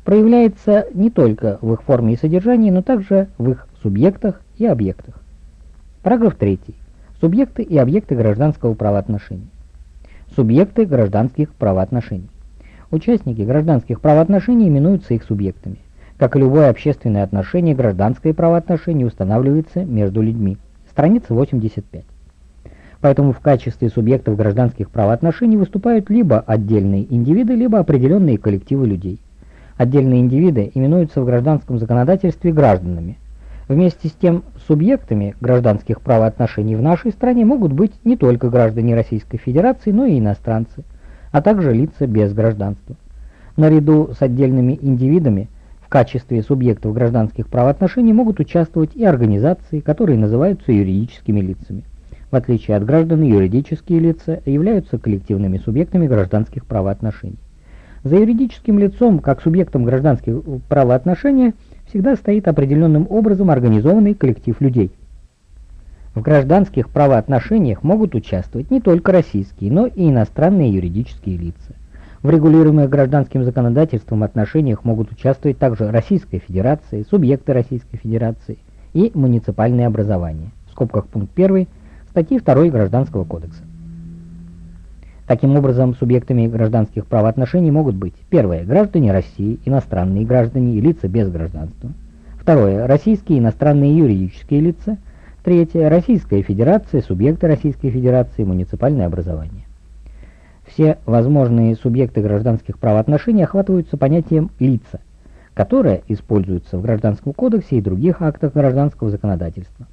проявляется не только в их форме и содержании, но также в их субъектах и объектах. Параграф 3. Субъекты и объекты гражданского правоотношения. Субъекты гражданских правоотношений. Участники гражданских правоотношений именуются их субъектами. Как и любое общественное отношение, гражданское правоотношение устанавливается между людьми. Страница 85. Поэтому в качестве субъектов гражданских правоотношений выступают либо отдельные индивиды, либо определенные коллективы людей. Отдельные индивиды именуются в гражданском законодательстве гражданами. Вместе с тем субъектами гражданских правоотношений в нашей стране могут быть не только граждане Российской Федерации, но и иностранцы. а также лица без гражданства. Наряду с отдельными индивидами в качестве субъектов гражданских правоотношений могут участвовать и организации, которые называются юридическими лицами. В отличие от граждан, юридические лица являются коллективными субъектами гражданских правоотношений. За юридическим лицом, как субъектом гражданских правоотношений, всегда стоит определенным образом организованный коллектив людей. В гражданских правоотношениях могут участвовать не только российские, но и иностранные юридические лица. В регулируемых гражданским законодательством отношениях могут участвовать также Российская Федерация, субъекты Российской Федерации и муниципальные образования. В скобках пункт 1 статьи 2 Гражданского кодекса. Таким образом, субъектами гражданских правоотношений могут быть первое – граждане России, иностранные граждане и лица без гражданства. Второе – российские иностранные юридические лица. Третье – Российская Федерация, субъекты Российской Федерации, муниципальное образование. Все возможные субъекты гражданских правоотношений охватываются понятием «лица», которое используется в Гражданском кодексе и других актах гражданского законодательства.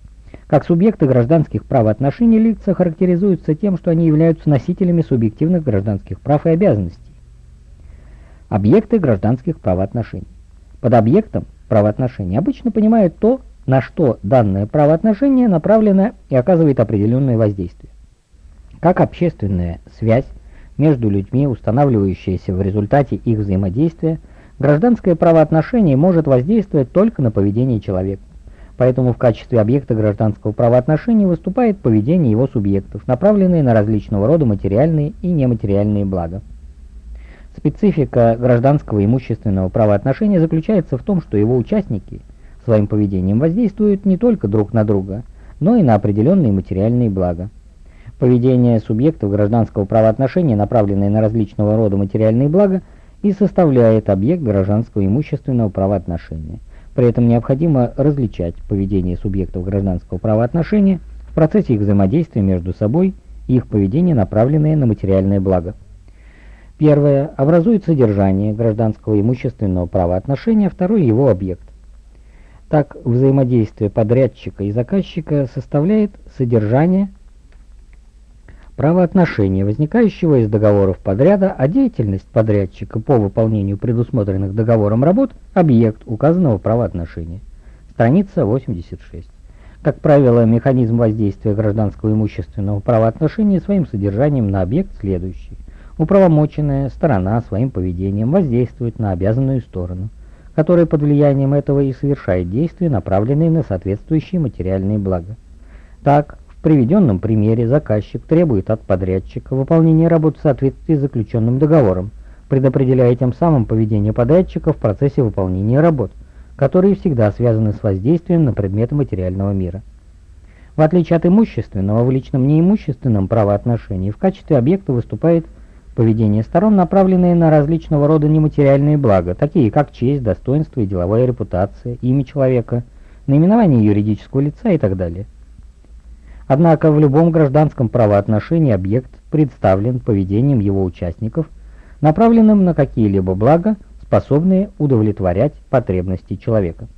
Как субъекты гражданских правоотношений лица характеризуются тем, что они являются носителями субъективных гражданских прав и обязанностей. Объекты гражданских правоотношений. Под объектом правоотношений обычно понимают то, на что данное правоотношение направлено и оказывает определенное воздействие. Как общественная связь между людьми, устанавливающаяся в результате их взаимодействия, гражданское правоотношение может воздействовать только на поведение человека. Поэтому в качестве объекта гражданского правоотношения выступает поведение его субъектов, направленные на различного рода материальные и нематериальные блага. Специфика гражданского имущественного правоотношения заключается в том, что его участники своим поведением воздействуют не только друг на друга, но и на определенные материальные блага. Поведение субъектов гражданского правоотношения, направленное на различного рода материальные блага, и составляет объект гражданского имущественного правоотношения – при этом необходимо различать поведение субъектов гражданского правоотношения в процессе их взаимодействия между собой и их поведение, направленное на материальное благо. Первое образует содержание гражданского имущественного правоотношения, второй его объект. Так, взаимодействие подрядчика и заказчика составляет содержание правоотношения, возникающего из договоров подряда, а деятельность подрядчика по выполнению предусмотренных договором работ – объект указанного правоотношения. Страница 86. Как правило, механизм воздействия гражданского имущественного правоотношения своим содержанием на объект следующий. Управомоченная сторона своим поведением воздействует на обязанную сторону, которая под влиянием этого и совершает действия, направленные на соответствующие материальные блага. Так, в приведенном примере заказчик требует от подрядчика выполнения работ в соответствии с заключенным договором, предопределяя тем самым поведение подрядчика в процессе выполнения работ, которые всегда связаны с воздействием на предметы материального мира. В отличие от имущественного, в личном неимущественном правоотношении в качестве объекта выступает поведение сторон, направленное на различного рода нематериальные блага, такие как честь, достоинство и деловая репутация, имя человека, наименование юридического лица и так далее. Однако в любом гражданском правоотношении объект представлен поведением его участников, направленным на какие-либо блага, способные удовлетворять потребности человека.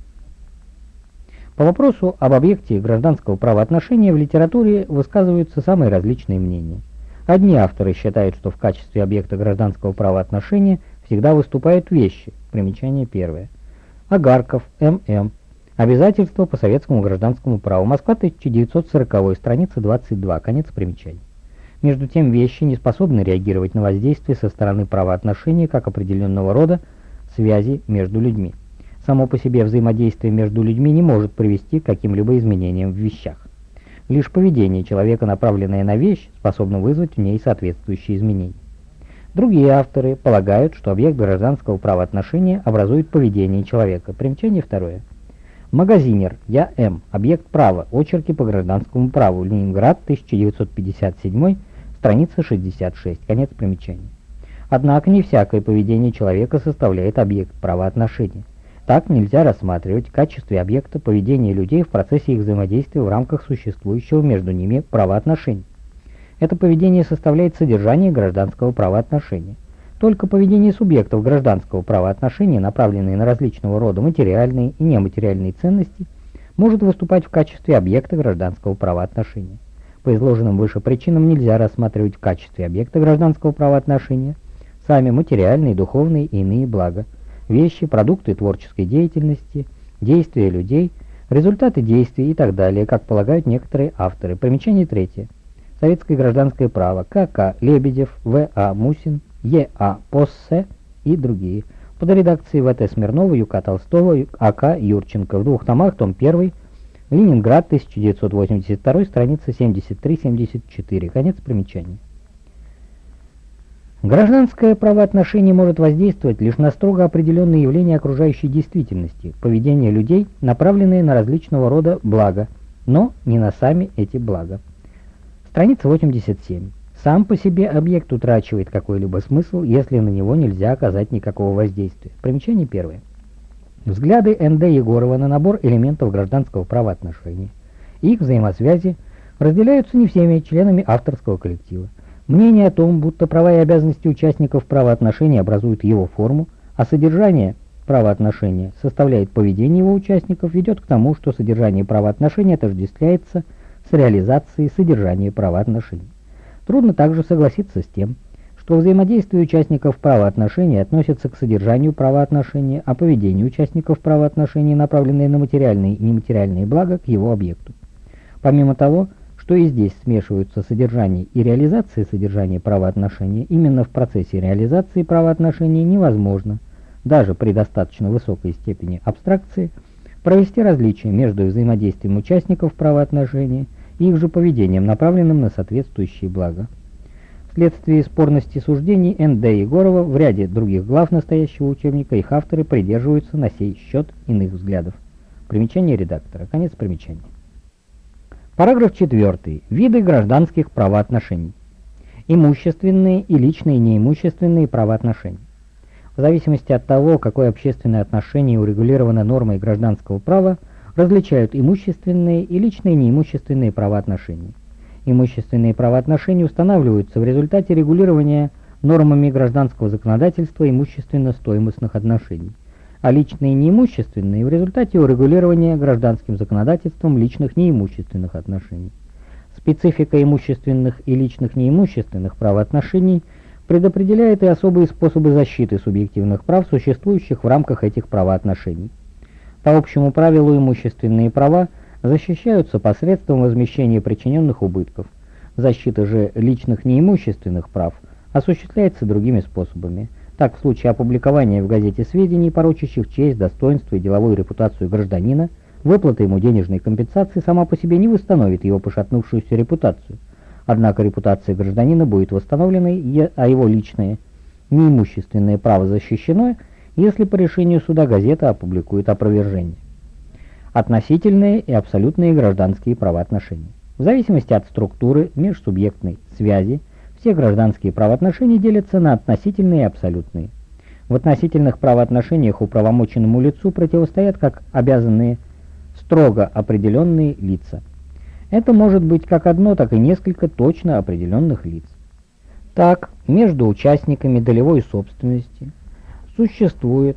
По вопросу об объекте гражданского правоотношения в литературе высказываются самые различные мнения. Одни авторы считают, что в качестве объекта гражданского правоотношения всегда выступают вещи. Примечание первое. Агарков, М.М. Обязательства по советскому гражданскому праву. Москва, 1940, страница 22, конец примечаний. Между тем, вещи не способны реагировать на воздействие со стороны правоотношений как определенного рода связи между людьми. Само по себе взаимодействие между людьми не может привести к каким-либо изменениям в вещах. Лишь поведение человека, направленное на вещь, способно вызвать в ней соответствующие изменения. Другие авторы полагают, что объект гражданского правоотношения образует поведение человека. Примечание второе. Магазинер. Я М. Объект права. Очерки по гражданскому праву. Ленинград, 1957, страница 66. Конец примечания. Однако не всякое поведение человека составляет объект правоотношения. Так нельзя рассматривать в качестве объекта поведения людей в процессе их взаимодействия в рамках существующего между ними правоотношений. Это поведение составляет содержание гражданского правоотношения. Только поведение субъектов гражданского правоотношения, направленные на различного рода материальные и нематериальные ценности, может выступать в качестве объекта гражданского правоотношения. По изложенным выше причинам нельзя рассматривать в качестве объекта гражданского правоотношения сами материальные, духовные и иные блага, вещи, продукты творческой деятельности, действия людей, результаты действий и так далее, как полагают некоторые авторы. Примечание третье. Советское гражданское право. К.К. Лебедев, В.А. Мусин, Е.А. Поссе и другие. Под редакцией В.Т. Смирнова, Юка Толстого, А.К. Юрченко. В двух томах, том 1, Ленинград, 1982, страница 73-74. Конец примечания. Гражданское правоотношение может воздействовать лишь на строго определенные явления окружающей действительности, поведение людей, направленные на различного рода блага, но не на сами эти блага. Страница 87. Сам по себе объект утрачивает какой-либо смысл, если на него нельзя оказать никакого воздействия. Примечание первое. Взгляды Н.Д. Егорова на набор элементов гражданского правоотношения и их взаимосвязи разделяются не всеми членами авторского коллектива. Мнение о том, будто права и обязанности участников правоотношений образуют его форму, а содержание правоотношения составляет поведение его участников, ведет к тому, что содержание правоотношений отождествляется с реализацией содержания правоотношений. Трудно также согласиться с тем, что взаимодействие участников правоотношений относится к содержанию правоотношения, а поведение участников правоотношений, направленное на материальные и нематериальные блага, к его объекту. Помимо того, что и здесь смешиваются содержание и реализация содержания правоотношения, именно в процессе реализации правоотношений невозможно, даже при достаточно высокой степени абстракции, провести различие между взаимодействием участников правоотношения и их же поведением, направленным на соответствующие блага. Вследствие спорности суждений Н.Д. Егорова в ряде других глав настоящего учебника их авторы придерживаются на сей счет иных взглядов. Примечание редактора. Конец примечания. Параграф 4. Виды гражданских правоотношений. Имущественные и личные неимущественные правоотношения. В зависимости от того, какое общественное отношение урегулировано нормой гражданского права, различают имущественные и личные неимущественные правоотношения. Имущественные правоотношения устанавливаются в результате регулирования нормами гражданского законодательства имущественно-стоимостных отношений а личные неимущественные в результате урегулирования гражданским законодательством личных неимущественных отношений. Специфика имущественных и личных неимущественных правоотношений предопределяет и особые способы защиты субъективных прав, существующих в рамках этих правоотношений. По общему правилу имущественные права защищаются посредством возмещения причиненных убытков. Защита же личных неимущественных прав осуществляется другими способами – так, в случае опубликования в газете сведений, порочащих честь, достоинство и деловую репутацию гражданина, выплата ему денежной компенсации сама по себе не восстановит его пошатнувшуюся репутацию. Однако репутация гражданина будет восстановлена, а его личное неимущественное право защищено, если по решению суда газета опубликует опровержение. Относительные и абсолютные гражданские правоотношения. В зависимости от структуры межсубъектной связи, все гражданские правоотношения делятся на относительные и абсолютные. В относительных правоотношениях управомоченному лицу противостоят как обязанные строго определенные лица. Это может быть как одно, так и несколько точно определенных лиц. Так, между участниками долевой собственности существует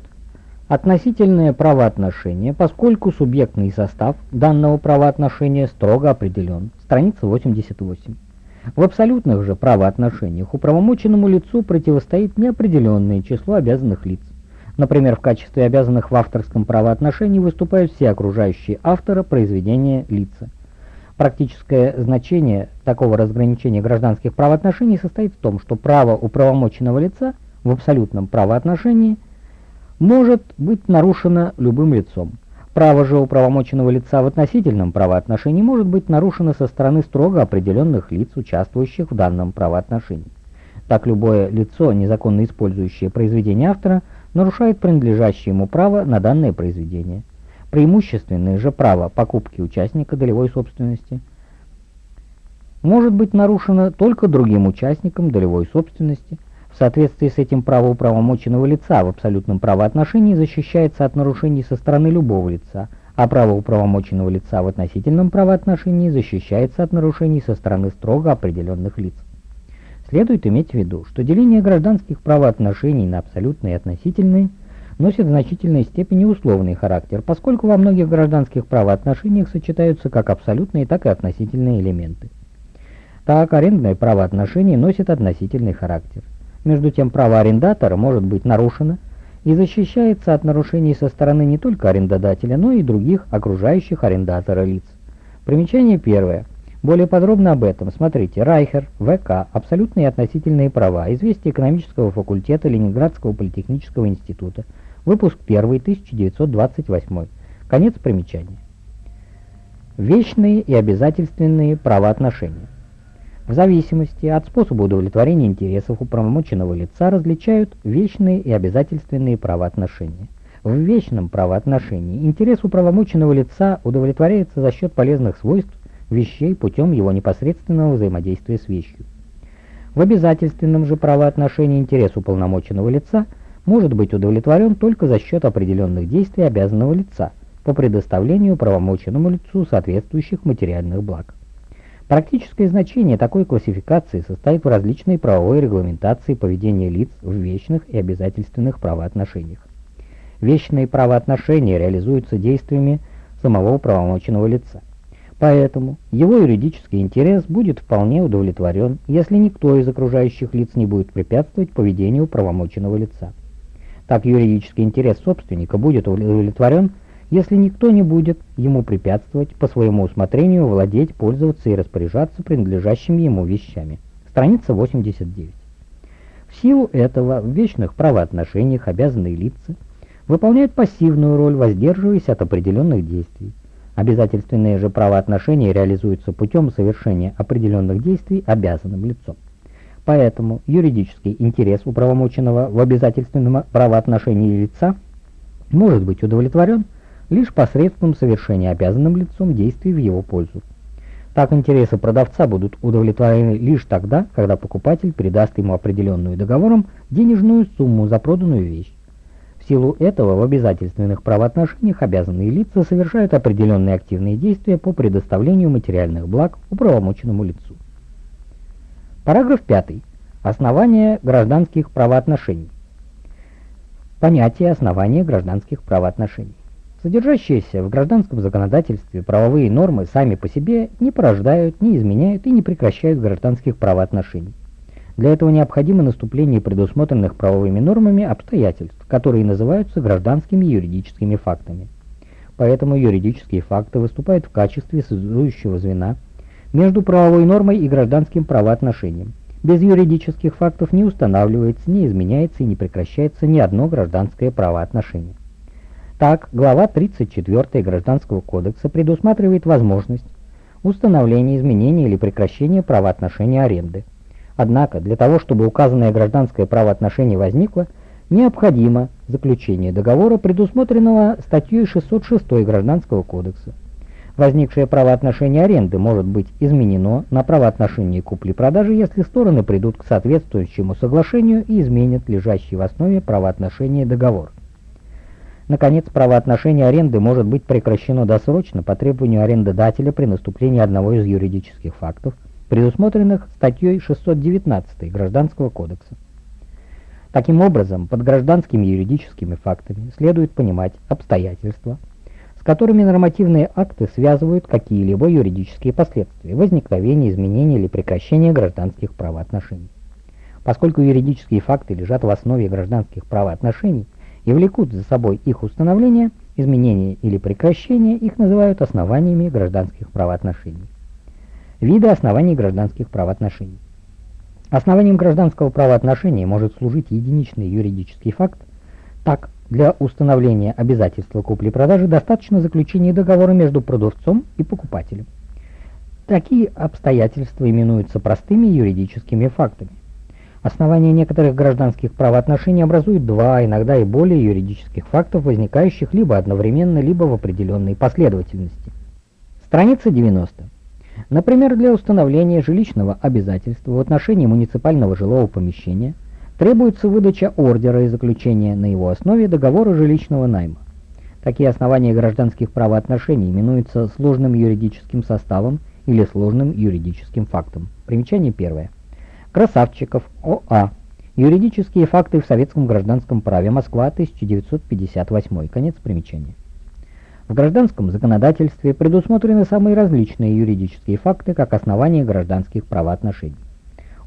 относительное правоотношение, поскольку субъектный состав данного правоотношения строго определен. Страница 88. В абсолютных же правоотношениях управомоченному лицу противостоит неопределенное число обязанных лиц. Например, в качестве обязанных в авторском правоотношении выступают все окружающие автора произведения лица. Практическое значение такого разграничения гражданских правоотношений состоит в том, что право управомоченного лица в абсолютном правоотношении может быть нарушено любым лицом. Право же управомоченного лица в относительном правоотношении может быть нарушено со стороны строго определенных лиц, участвующих в данном правоотношении. Так любое лицо, незаконно использующее произведение автора, нарушает принадлежащее ему право на данное произведение. Преимущественное же право покупки участника долевой собственности может быть нарушено только другим участником долевой собственности – в соответствии с этим право управомоченного лица в абсолютном правоотношении защищается от нарушений со стороны любого лица, а право управомоченного лица в относительном правоотношении защищается от нарушений со стороны строго определенных лиц. Следует иметь в виду, что деление гражданских правоотношений на абсолютные и относительные носит в значительной степени условный характер, поскольку во многих гражданских правоотношениях сочетаются как абсолютные, так и относительные элементы. Так, арендное правоотношение носит относительный характер. Между тем, право арендатора может быть нарушено и защищается от нарушений со стороны не только арендодателя, но и других окружающих арендатора лиц. Примечание первое. Более подробно об этом смотрите Райхер, ВК, абсолютные и относительные права, известие экономического факультета Ленинградского политехнического института, выпуск 1, 1928, конец примечания. Вечные и обязательственные правоотношения. В зависимости от способа удовлетворения интересов уполномоченного лица различают вечные и обязательственные правоотношения. В вечном правоотношении интерес управомоченного лица удовлетворяется за счет полезных свойств вещей путем его непосредственного взаимодействия с вещью. В обязательственном же правоотношении интерес уполномоченного лица может быть удовлетворен только за счет определенных действий обязанного лица по предоставлению правомоченному лицу соответствующих материальных благ. Практическое значение такой классификации состоит в различной правовой регламентации поведения лиц в вечных и обязательственных правоотношениях. Вечные правоотношения реализуются действиями самого правомоченного лица. Поэтому его юридический интерес будет вполне удовлетворен, если никто из окружающих лиц не будет препятствовать поведению правомоченного лица. Так юридический интерес собственника будет удовлетворен, если никто не будет ему препятствовать по своему усмотрению владеть, пользоваться и распоряжаться принадлежащими ему вещами. Страница 89. В силу этого в вечных правоотношениях обязанные лица выполняют пассивную роль, воздерживаясь от определенных действий. Обязательственные же правоотношения реализуются путем совершения определенных действий обязанным лицом. Поэтому юридический интерес управомоченного в обязательственном правоотношении лица может быть удовлетворен – лишь посредством совершения обязанным лицом действий в его пользу. Так интересы продавца будут удовлетворены лишь тогда, когда покупатель передаст ему определенную договором денежную сумму за проданную вещь. В силу этого в обязательственных правоотношениях обязанные лица совершают определенные активные действия по предоставлению материальных благ управомоченному лицу. Параграф 5. Основания гражданских правоотношений. Понятие основания гражданских правоотношений. Содержащиеся в гражданском законодательстве правовые нормы сами по себе не порождают, не изменяют и не прекращают гражданских правоотношений. Для этого необходимо наступление предусмотренных правовыми нормами обстоятельств, которые называются гражданскими юридическими фактами. Поэтому юридические факты выступают в качестве связующего звена между правовой нормой и гражданским правоотношением. Без юридических фактов не устанавливается, не изменяется и не прекращается ни одно гражданское правоотношение. Так, глава 34 Гражданского кодекса предусматривает возможность установления, изменения или прекращения правоотношения аренды. Однако, для того, чтобы указанное гражданское правоотношение возникло, необходимо заключение договора, предусмотренного статьей 606 Гражданского кодекса. Возникшее правоотношение аренды может быть изменено на правоотношение купли-продажи, если стороны придут к соответствующему соглашению и изменят лежащий в основе правоотношения договор. Наконец, правоотношение аренды может быть прекращено досрочно по требованию арендодателя при наступлении одного из юридических фактов, предусмотренных статьей 619 Гражданского кодекса. Таким образом, под гражданскими юридическими фактами следует понимать обстоятельства, с которыми нормативные акты связывают какие-либо юридические последствия, возникновения, изменения или прекращения гражданских правоотношений. Поскольку юридические факты лежат в основе гражданских правоотношений, и влекут за собой их установление, изменение или прекращение, их называют основаниями гражданских правоотношений. Виды оснований гражданских правоотношений. Основанием гражданского правоотношения может служить единичный юридический факт. Так, для установления обязательства купли-продажи достаточно заключения договора между продавцом и покупателем. Такие обстоятельства именуются простыми юридическими фактами. Основание некоторых гражданских правоотношений образует два, иногда и более юридических фактов, возникающих либо одновременно, либо в определенной последовательности. Страница 90. Например, для установления жилищного обязательства в отношении муниципального жилого помещения требуется выдача ордера и заключения на его основе договора жилищного найма. Такие основания гражданских правоотношений именуются сложным юридическим составом или сложным юридическим фактом. Примечание первое. Красавчиков, ОА. Юридические факты в советском гражданском праве. Москва, 1958. Конец примечания. В гражданском законодательстве предусмотрены самые различные юридические факты как основание гражданских правоотношений.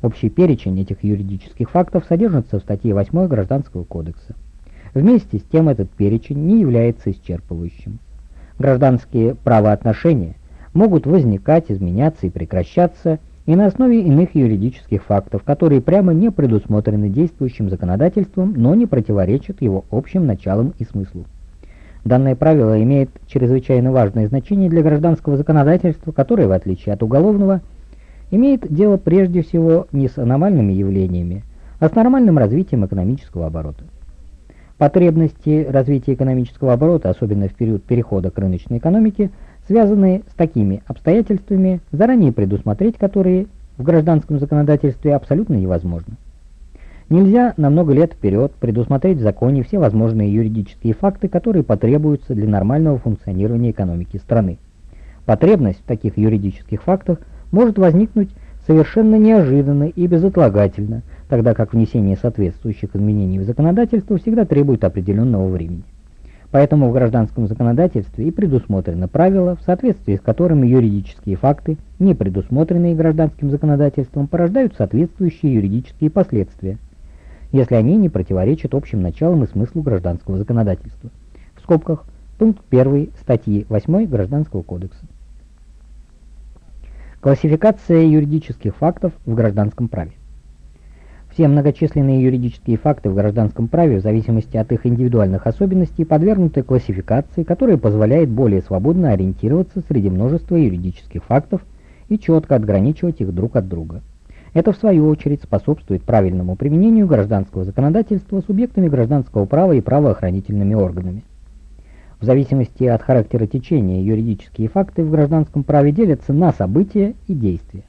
Общий перечень этих юридических фактов содержится в статье 8 Гражданского кодекса. Вместе с тем этот перечень не является исчерпывающим. Гражданские правоотношения могут возникать, изменяться и прекращаться и на основе иных юридических фактов, которые прямо не предусмотрены действующим законодательством, но не противоречат его общим началам и смыслу. Данное правило имеет чрезвычайно важное значение для гражданского законодательства, которое, в отличие от уголовного, имеет дело прежде всего не с аномальными явлениями, а с нормальным развитием экономического оборота. Потребности развития экономического оборота, особенно в период перехода к рыночной экономике, связанные с такими обстоятельствами, заранее предусмотреть которые в гражданском законодательстве абсолютно невозможно. Нельзя на много лет вперед предусмотреть в законе все возможные юридические факты, которые потребуются для нормального функционирования экономики страны. Потребность в таких юридических фактах может возникнуть совершенно неожиданно и безотлагательно, тогда как внесение соответствующих изменений в законодательство всегда требует определенного времени. Поэтому в гражданском законодательстве и предусмотрено правило, в соответствии с которым юридические факты, не предусмотренные гражданским законодательством, порождают соответствующие юридические последствия – если они не противоречат общим началам и смыслу гражданского законодательства. В скобках пункт 1 статьи 8 Гражданского кодекса. Классификация юридических фактов в гражданском праве. Все многочисленные юридические факты в гражданском праве в зависимости от их индивидуальных особенностей подвергнуты классификации, которая позволяет более свободно ориентироваться среди множества юридических фактов и четко отграничивать их друг от друга. Это, в свою очередь, способствует правильному применению гражданского законодательства субъектами гражданского права и правоохранительными органами. В зависимости от характера течения юридические факты в гражданском праве делятся на события и действия.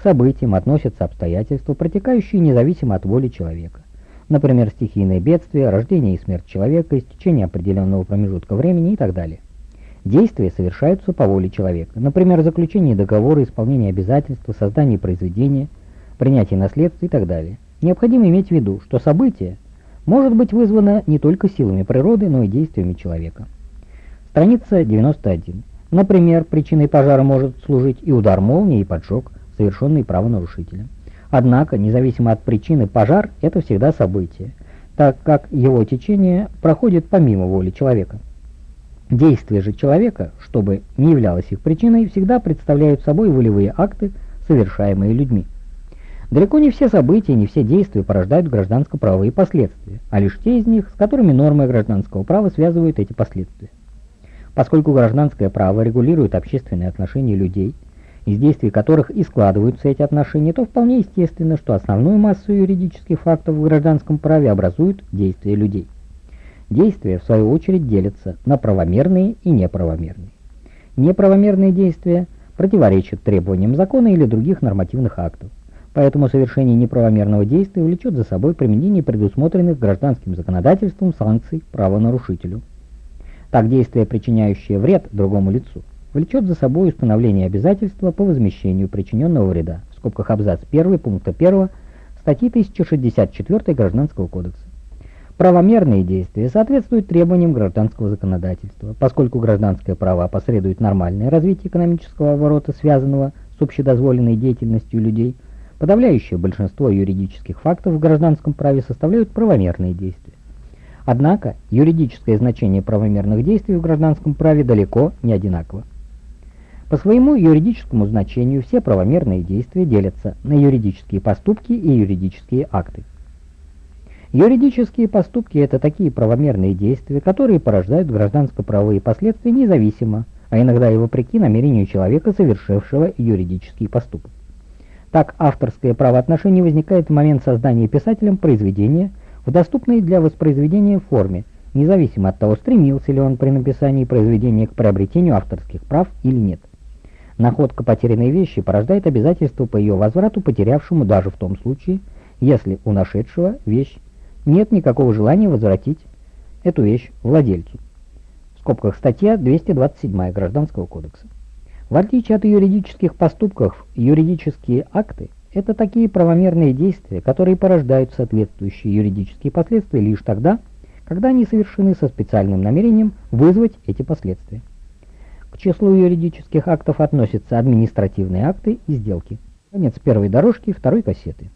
К событиям относятся обстоятельства, протекающие независимо от воли человека. Например, стихийное бедствие, рождение и смерть человека, истечение определенного промежутка времени и так далее. Действия совершаются по воле человека. Например, заключение договора, исполнение обязательств, создание произведения – принятие наследства и так далее. Необходимо иметь в виду, что событие может быть вызвано не только силами природы, но и действиями человека. Страница 91. Например, причиной пожара может служить и удар молнии, и поджог, совершенный правонарушителем. Однако, независимо от причины, пожар – это всегда событие, так как его течение проходит помимо воли человека. Действия же человека, чтобы не являлось их причиной, всегда представляют собой волевые акты, совершаемые людьми. Далеко не все события, не все действия порождают гражданско-правовые последствия, а лишь те из них, с которыми нормы гражданского права связывают эти последствия. Поскольку гражданское право регулирует общественные отношения людей, из действий которых и складываются эти отношения, то вполне естественно, что основную массу юридических фактов в гражданском праве образуют действия людей. Действия, в свою очередь, делятся на правомерные и неправомерные. Неправомерные действия противоречат требованиям закона или других нормативных актов. Поэтому совершение неправомерного действия влечет за собой применение предусмотренных гражданским законодательством санкций правонарушителю. Так действие, причиняющее вред другому лицу, влечет за собой установление обязательства по возмещению причиненного вреда, в скобках абзац 1 пункта 1 статьи 1064 Гражданского кодекса. Правомерные действия соответствуют требованиям гражданского законодательства, поскольку гражданское право опосредует нормальное развитие экономического оборота, связанного с общедозволенной деятельностью людей – Подавляющее большинство юридических фактов в гражданском праве составляют правомерные действия. Однако юридическое значение правомерных действий в гражданском праве далеко не одинаково. По своему юридическому значению все правомерные действия делятся на юридические поступки и юридические акты. Юридические поступки – это такие правомерные действия, которые порождают гражданско-правовые последствия независимо, а иногда и вопреки намерению человека, совершившего юридический поступок. Так авторское правоотношение возникает в момент создания писателем произведения в доступной для воспроизведения форме, независимо от того, стремился ли он при написании произведения к приобретению авторских прав или нет. Находка потерянной вещи порождает обязательство по ее возврату потерявшему даже в том случае, если у нашедшего вещь нет никакого желания возвратить эту вещь владельцу. В скобках статья 227 Гражданского кодекса. В отличие от юридических поступков, юридические акты – это такие правомерные действия, которые порождают соответствующие юридические последствия лишь тогда, когда они совершены со специальным намерением вызвать эти последствия. К числу юридических актов относятся административные акты и сделки. Конец первой дорожки второй кассеты.